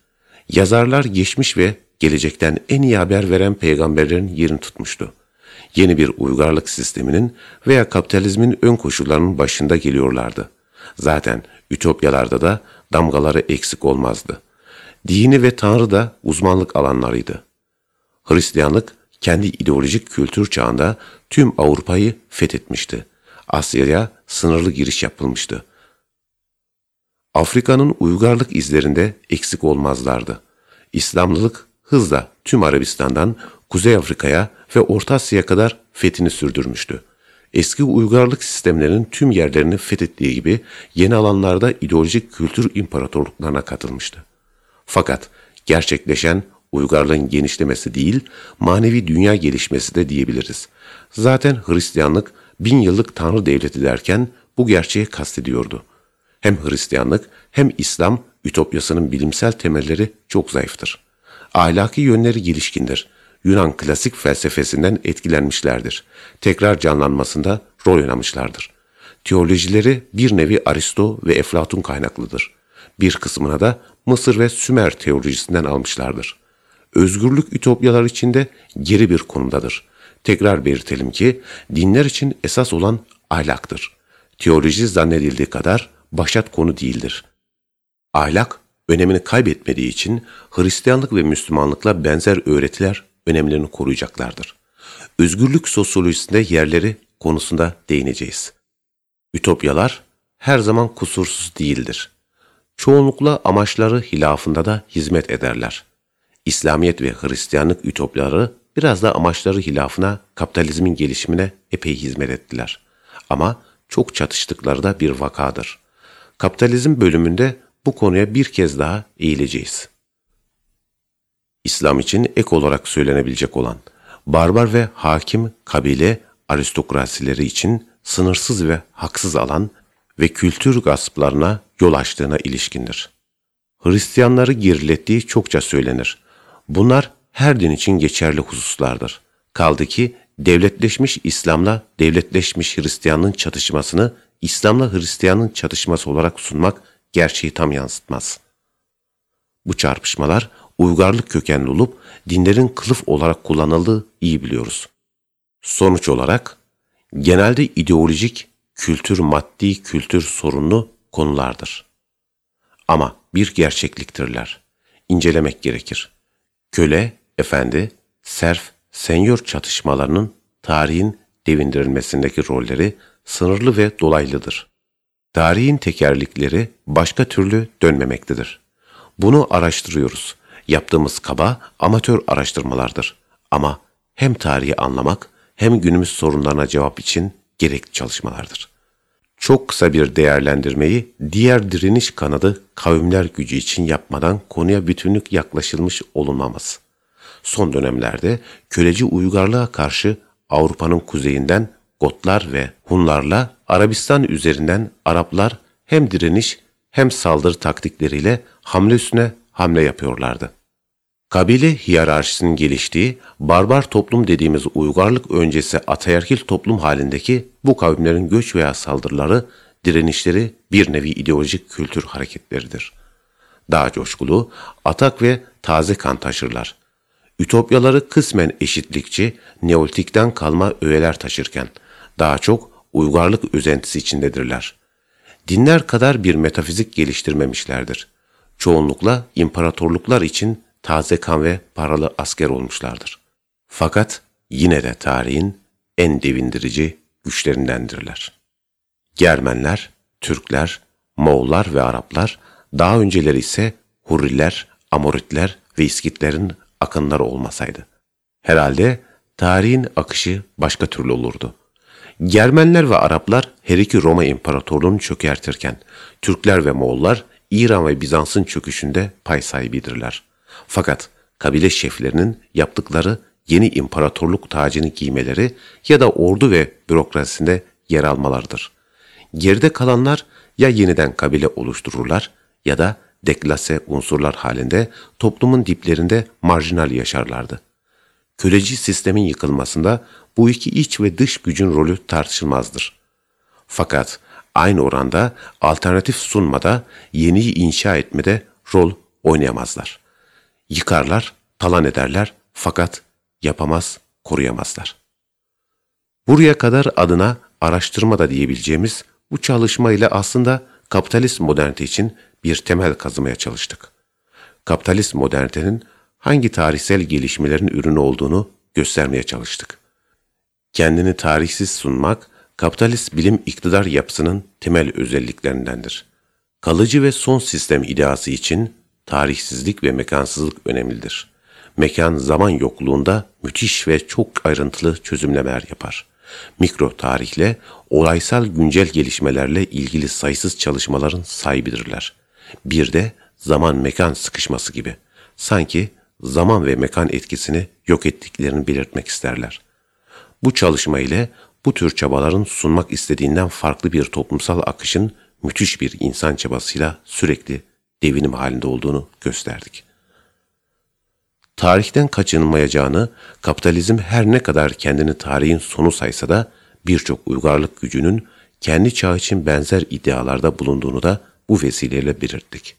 Yazarlar geçmiş ve gelecekten en iyi haber veren peygamberlerin yerini tutmuştu. Yeni bir uygarlık sisteminin veya kapitalizmin ön koşullarının başında geliyorlardı. Zaten ütopyalarda da damgaları eksik olmazdı. Dini ve Tanrı da uzmanlık alanlarıydı. Hristiyanlık kendi ideolojik kültür çağında tüm Avrupa'yı fethetmişti. Asya'ya sınırlı giriş yapılmıştı. Afrika'nın uygarlık izlerinde eksik olmazlardı. İslamlılık hızla tüm Arabistan'dan Kuzey Afrika'ya ve Orta Asya'ya kadar fethini sürdürmüştü. Eski uygarlık sistemlerinin tüm yerlerini fethettiği gibi yeni alanlarda ideolojik kültür imparatorluklarına katılmıştı. Fakat gerçekleşen uygarlığın genişlemesi değil, manevi dünya gelişmesi de diyebiliriz. Zaten Hristiyanlık bin yıllık Tanrı devleti derken bu gerçeği kastediyordu. Hem Hristiyanlık hem İslam ütopyasının bilimsel temelleri çok zayıftır. Ahlaki yönleri gelişkindir. Yunan klasik felsefesinden etkilenmişlerdir. Tekrar canlanmasında rol oynamışlardır. Teolojileri bir nevi Aristo ve Eflatun kaynaklıdır. Bir kısmına da Mısır ve Sümer teolojisinden almışlardır. Özgürlük ütopyalar içinde geri bir konumdadır. Tekrar belirtelim ki dinler için esas olan ahlaktır. Teoloji zannedildiği kadar başat konu değildir. Ahlak önemini kaybetmediği için Hristiyanlık ve Müslümanlıkla benzer öğretiler önemlerini koruyacaklardır. Özgürlük sosyolojisinde yerleri konusunda değineceğiz. Ütopyalar her zaman kusursuz değildir. Çoğunlukla amaçları hilafında da hizmet ederler. İslamiyet ve Hristiyanlık ütopyaları biraz da amaçları hilafına, kapitalizmin gelişimine epey hizmet ettiler. Ama çok çatıştıkları da bir vakadır. Kapitalizm bölümünde bu konuya bir kez daha eğileceğiz. İslam için ek olarak söylenebilecek olan barbar ve hakim kabile aristokrasileri için sınırsız ve haksız alan ve kültür gasplarına yol açtığına ilişkindir. Hristiyanları gerilettiği çokça söylenir. Bunlar her din için geçerli hususlardır. Kaldı ki devletleşmiş İslam'la devletleşmiş Hristiyanlığın çatışmasını İslam'la Hristiyanlığın çatışması olarak sunmak gerçeği tam yansıtmaz. Bu çarpışmalar uygarlık kökenli olup dinlerin kılıf olarak kullanıldığı iyi biliyoruz. Sonuç olarak genelde ideolojik, kültür maddi kültür sorunlu konulardır. Ama bir gerçekliktirler. İncelemek gerekir. Köle, efendi, serf, senyor çatışmalarının tarihin devindirilmesindeki rolleri sınırlı ve dolaylıdır. Tarihin tekerlikleri başka türlü dönmemektedir. Bunu araştırıyoruz. Yaptığımız kaba amatör araştırmalardır. Ama hem tarihi anlamak hem günümüz sorunlarına cevap için gerekli çalışmalardır. Çok kısa bir değerlendirmeyi diğer direniş kanadı kavimler gücü için yapmadan konuya bütünlük yaklaşılmış olunmamız. Son dönemlerde köleci uygarlığa karşı Avrupa'nın kuzeyinden Gotlar ve Hunlarla Arabistan üzerinden Araplar hem direniş hem saldırı taktikleriyle hamle üstüne hamle yapıyorlardı. Kabile hiyerarşisinin geliştiği barbar toplum dediğimiz uygarlık öncesi ataerkil toplum halindeki bu kavimlerin göç veya saldırıları, direnişleri bir nevi ideolojik kültür hareketleridir. Daha coşkulu, atak ve taze kan taşırlar. Ütopyaları kısmen eşitlikçi, neolitikten kalma öğeler taşırken, daha çok uygarlık özentisi içindedirler. Dinler kadar bir metafizik geliştirmemişlerdir. Çoğunlukla imparatorluklar için taze kan ve paralı asker olmuşlardır. Fakat yine de tarihin en devindirici güçlerindendirler. Germenler, Türkler, Moğollar ve Araplar, daha önceleri ise Hurriler, Amoritler ve İskitlerin akınları olmasaydı. Herhalde tarihin akışı başka türlü olurdu. Germenler ve Araplar her iki Roma İmparatorluğunu çökertirken, Türkler ve Moğollar İran ve Bizans'ın çöküşünde pay sahibidirler. Fakat kabile şeflerinin yaptıkları yeni imparatorluk tacını giymeleri ya da ordu ve bürokrasisinde yer almalarıdır. Geride kalanlar ya yeniden kabile oluştururlar ya da deklase unsurlar halinde toplumun diplerinde marjinal yaşarlardı. Köleci sistemin yıkılmasında bu iki iç ve dış gücün rolü tartışılmazdır. Fakat aynı oranda alternatif sunmada, yeniyi inşa etmede rol oynayamazlar. Yıkarlar, talan ederler fakat yapamaz, koruyamazlar. Buraya kadar adına araştırma da diyebileceğimiz bu çalışma ile aslında kapitalist modernite için bir temel kazımaya çalıştık. Kapitalist modernitenin hangi tarihsel gelişmelerin ürünü olduğunu göstermeye çalıştık. Kendini tarihsiz sunmak, kapitalist bilim iktidar yapısının temel özelliklerindendir. Kalıcı ve son sistem ideası için tarihsizlik ve mekansızlık önemlidir. Mekan zaman yokluğunda müthiş ve çok ayrıntılı çözümlemeler yapar. Mikro tarihle, olaysal güncel gelişmelerle ilgili sayısız çalışmaların sahibidirler. Bir de zaman mekan sıkışması gibi. Sanki zaman ve mekan etkisini yok ettiklerini belirtmek isterler. Bu çalışma ile bu tür çabaların sunmak istediğinden farklı bir toplumsal akışın müthiş bir insan çabasıyla sürekli devinim halinde olduğunu gösterdik. Tarihten kaçınılmayacağını, kapitalizm her ne kadar kendini tarihin sonu saysa da birçok uygarlık gücünün kendi çağı için benzer iddialarda bulunduğunu da bu vesileyle belirttik.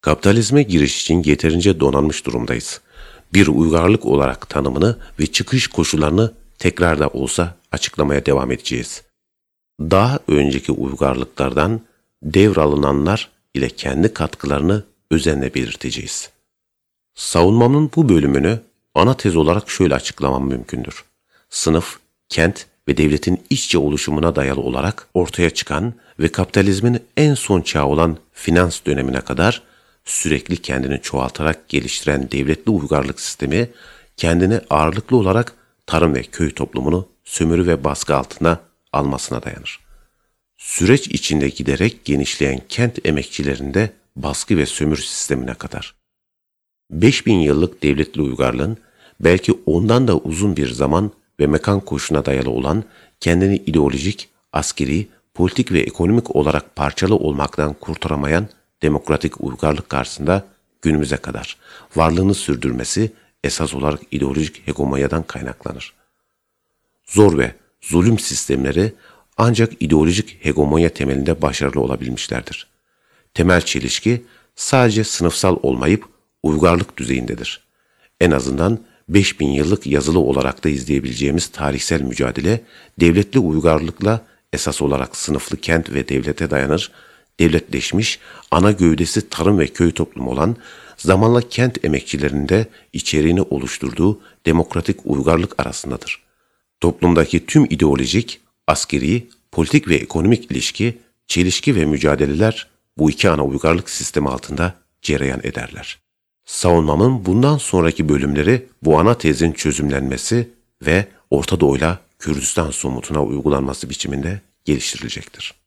Kapitalizme giriş için yeterince donanmış durumdayız. bir uygarlık olarak tanımını ve çıkış koşullarını tekrar da olsa açıklamaya devam edeceğiz. Daha önceki uygarlıklardan devralınanlar ile kendi katkılarını özenle belirteceğiz. Savunmamın bu bölümünü ana tez olarak şöyle açıklamam mümkündür. Sınıf, kent ve devletin işçi oluşumuna dayalı olarak ortaya çıkan ve kapitalizmin en son çağı olan finans dönemine kadar sürekli kendini çoğaltarak geliştiren devletli uygarlık sistemi kendini ağırlıklı olarak tarım ve köy toplumunu sömürü ve baskı altına almasına dayanır. Süreç içinde giderek genişleyen kent emekçilerinde baskı ve sömürü sistemine kadar. 5000 yıllık devletli uygarlığın belki ondan da uzun bir zaman ve mekan koşuna dayalı olan kendini ideolojik, askeri, politik ve ekonomik olarak parçalı olmaktan kurtaramayan demokratik uygarlık karşısında günümüze kadar varlığını sürdürmesi esas olarak ideolojik hegemonyadan kaynaklanır. Zor ve zulüm sistemleri ancak ideolojik hegemonya temelinde başarılı olabilmişlerdir. Temel çelişki sadece sınıfsal olmayıp uygarlık düzeyindedir. En azından 5000 yıllık yazılı olarak da izleyebileceğimiz tarihsel mücadele devletli uygarlıkla esas olarak sınıflı kent ve devlete dayanır, devletleşmiş, ana gövdesi tarım ve köy toplumu olan zamanla kent emekçilerinde içeriğini oluşturduğu demokratik uygarlık arasındadır. Toplumdaki tüm ideolojik, askeri, politik ve ekonomik ilişki, çelişki ve mücadeleler bu iki ana uygarlık sistemi altında cereyan ederler. Savunmamın bundan sonraki bölümleri bu ana tezin çözümlenmesi ve Orta Doğu'yla Kürdistan somutuna uygulanması biçiminde geliştirilecektir.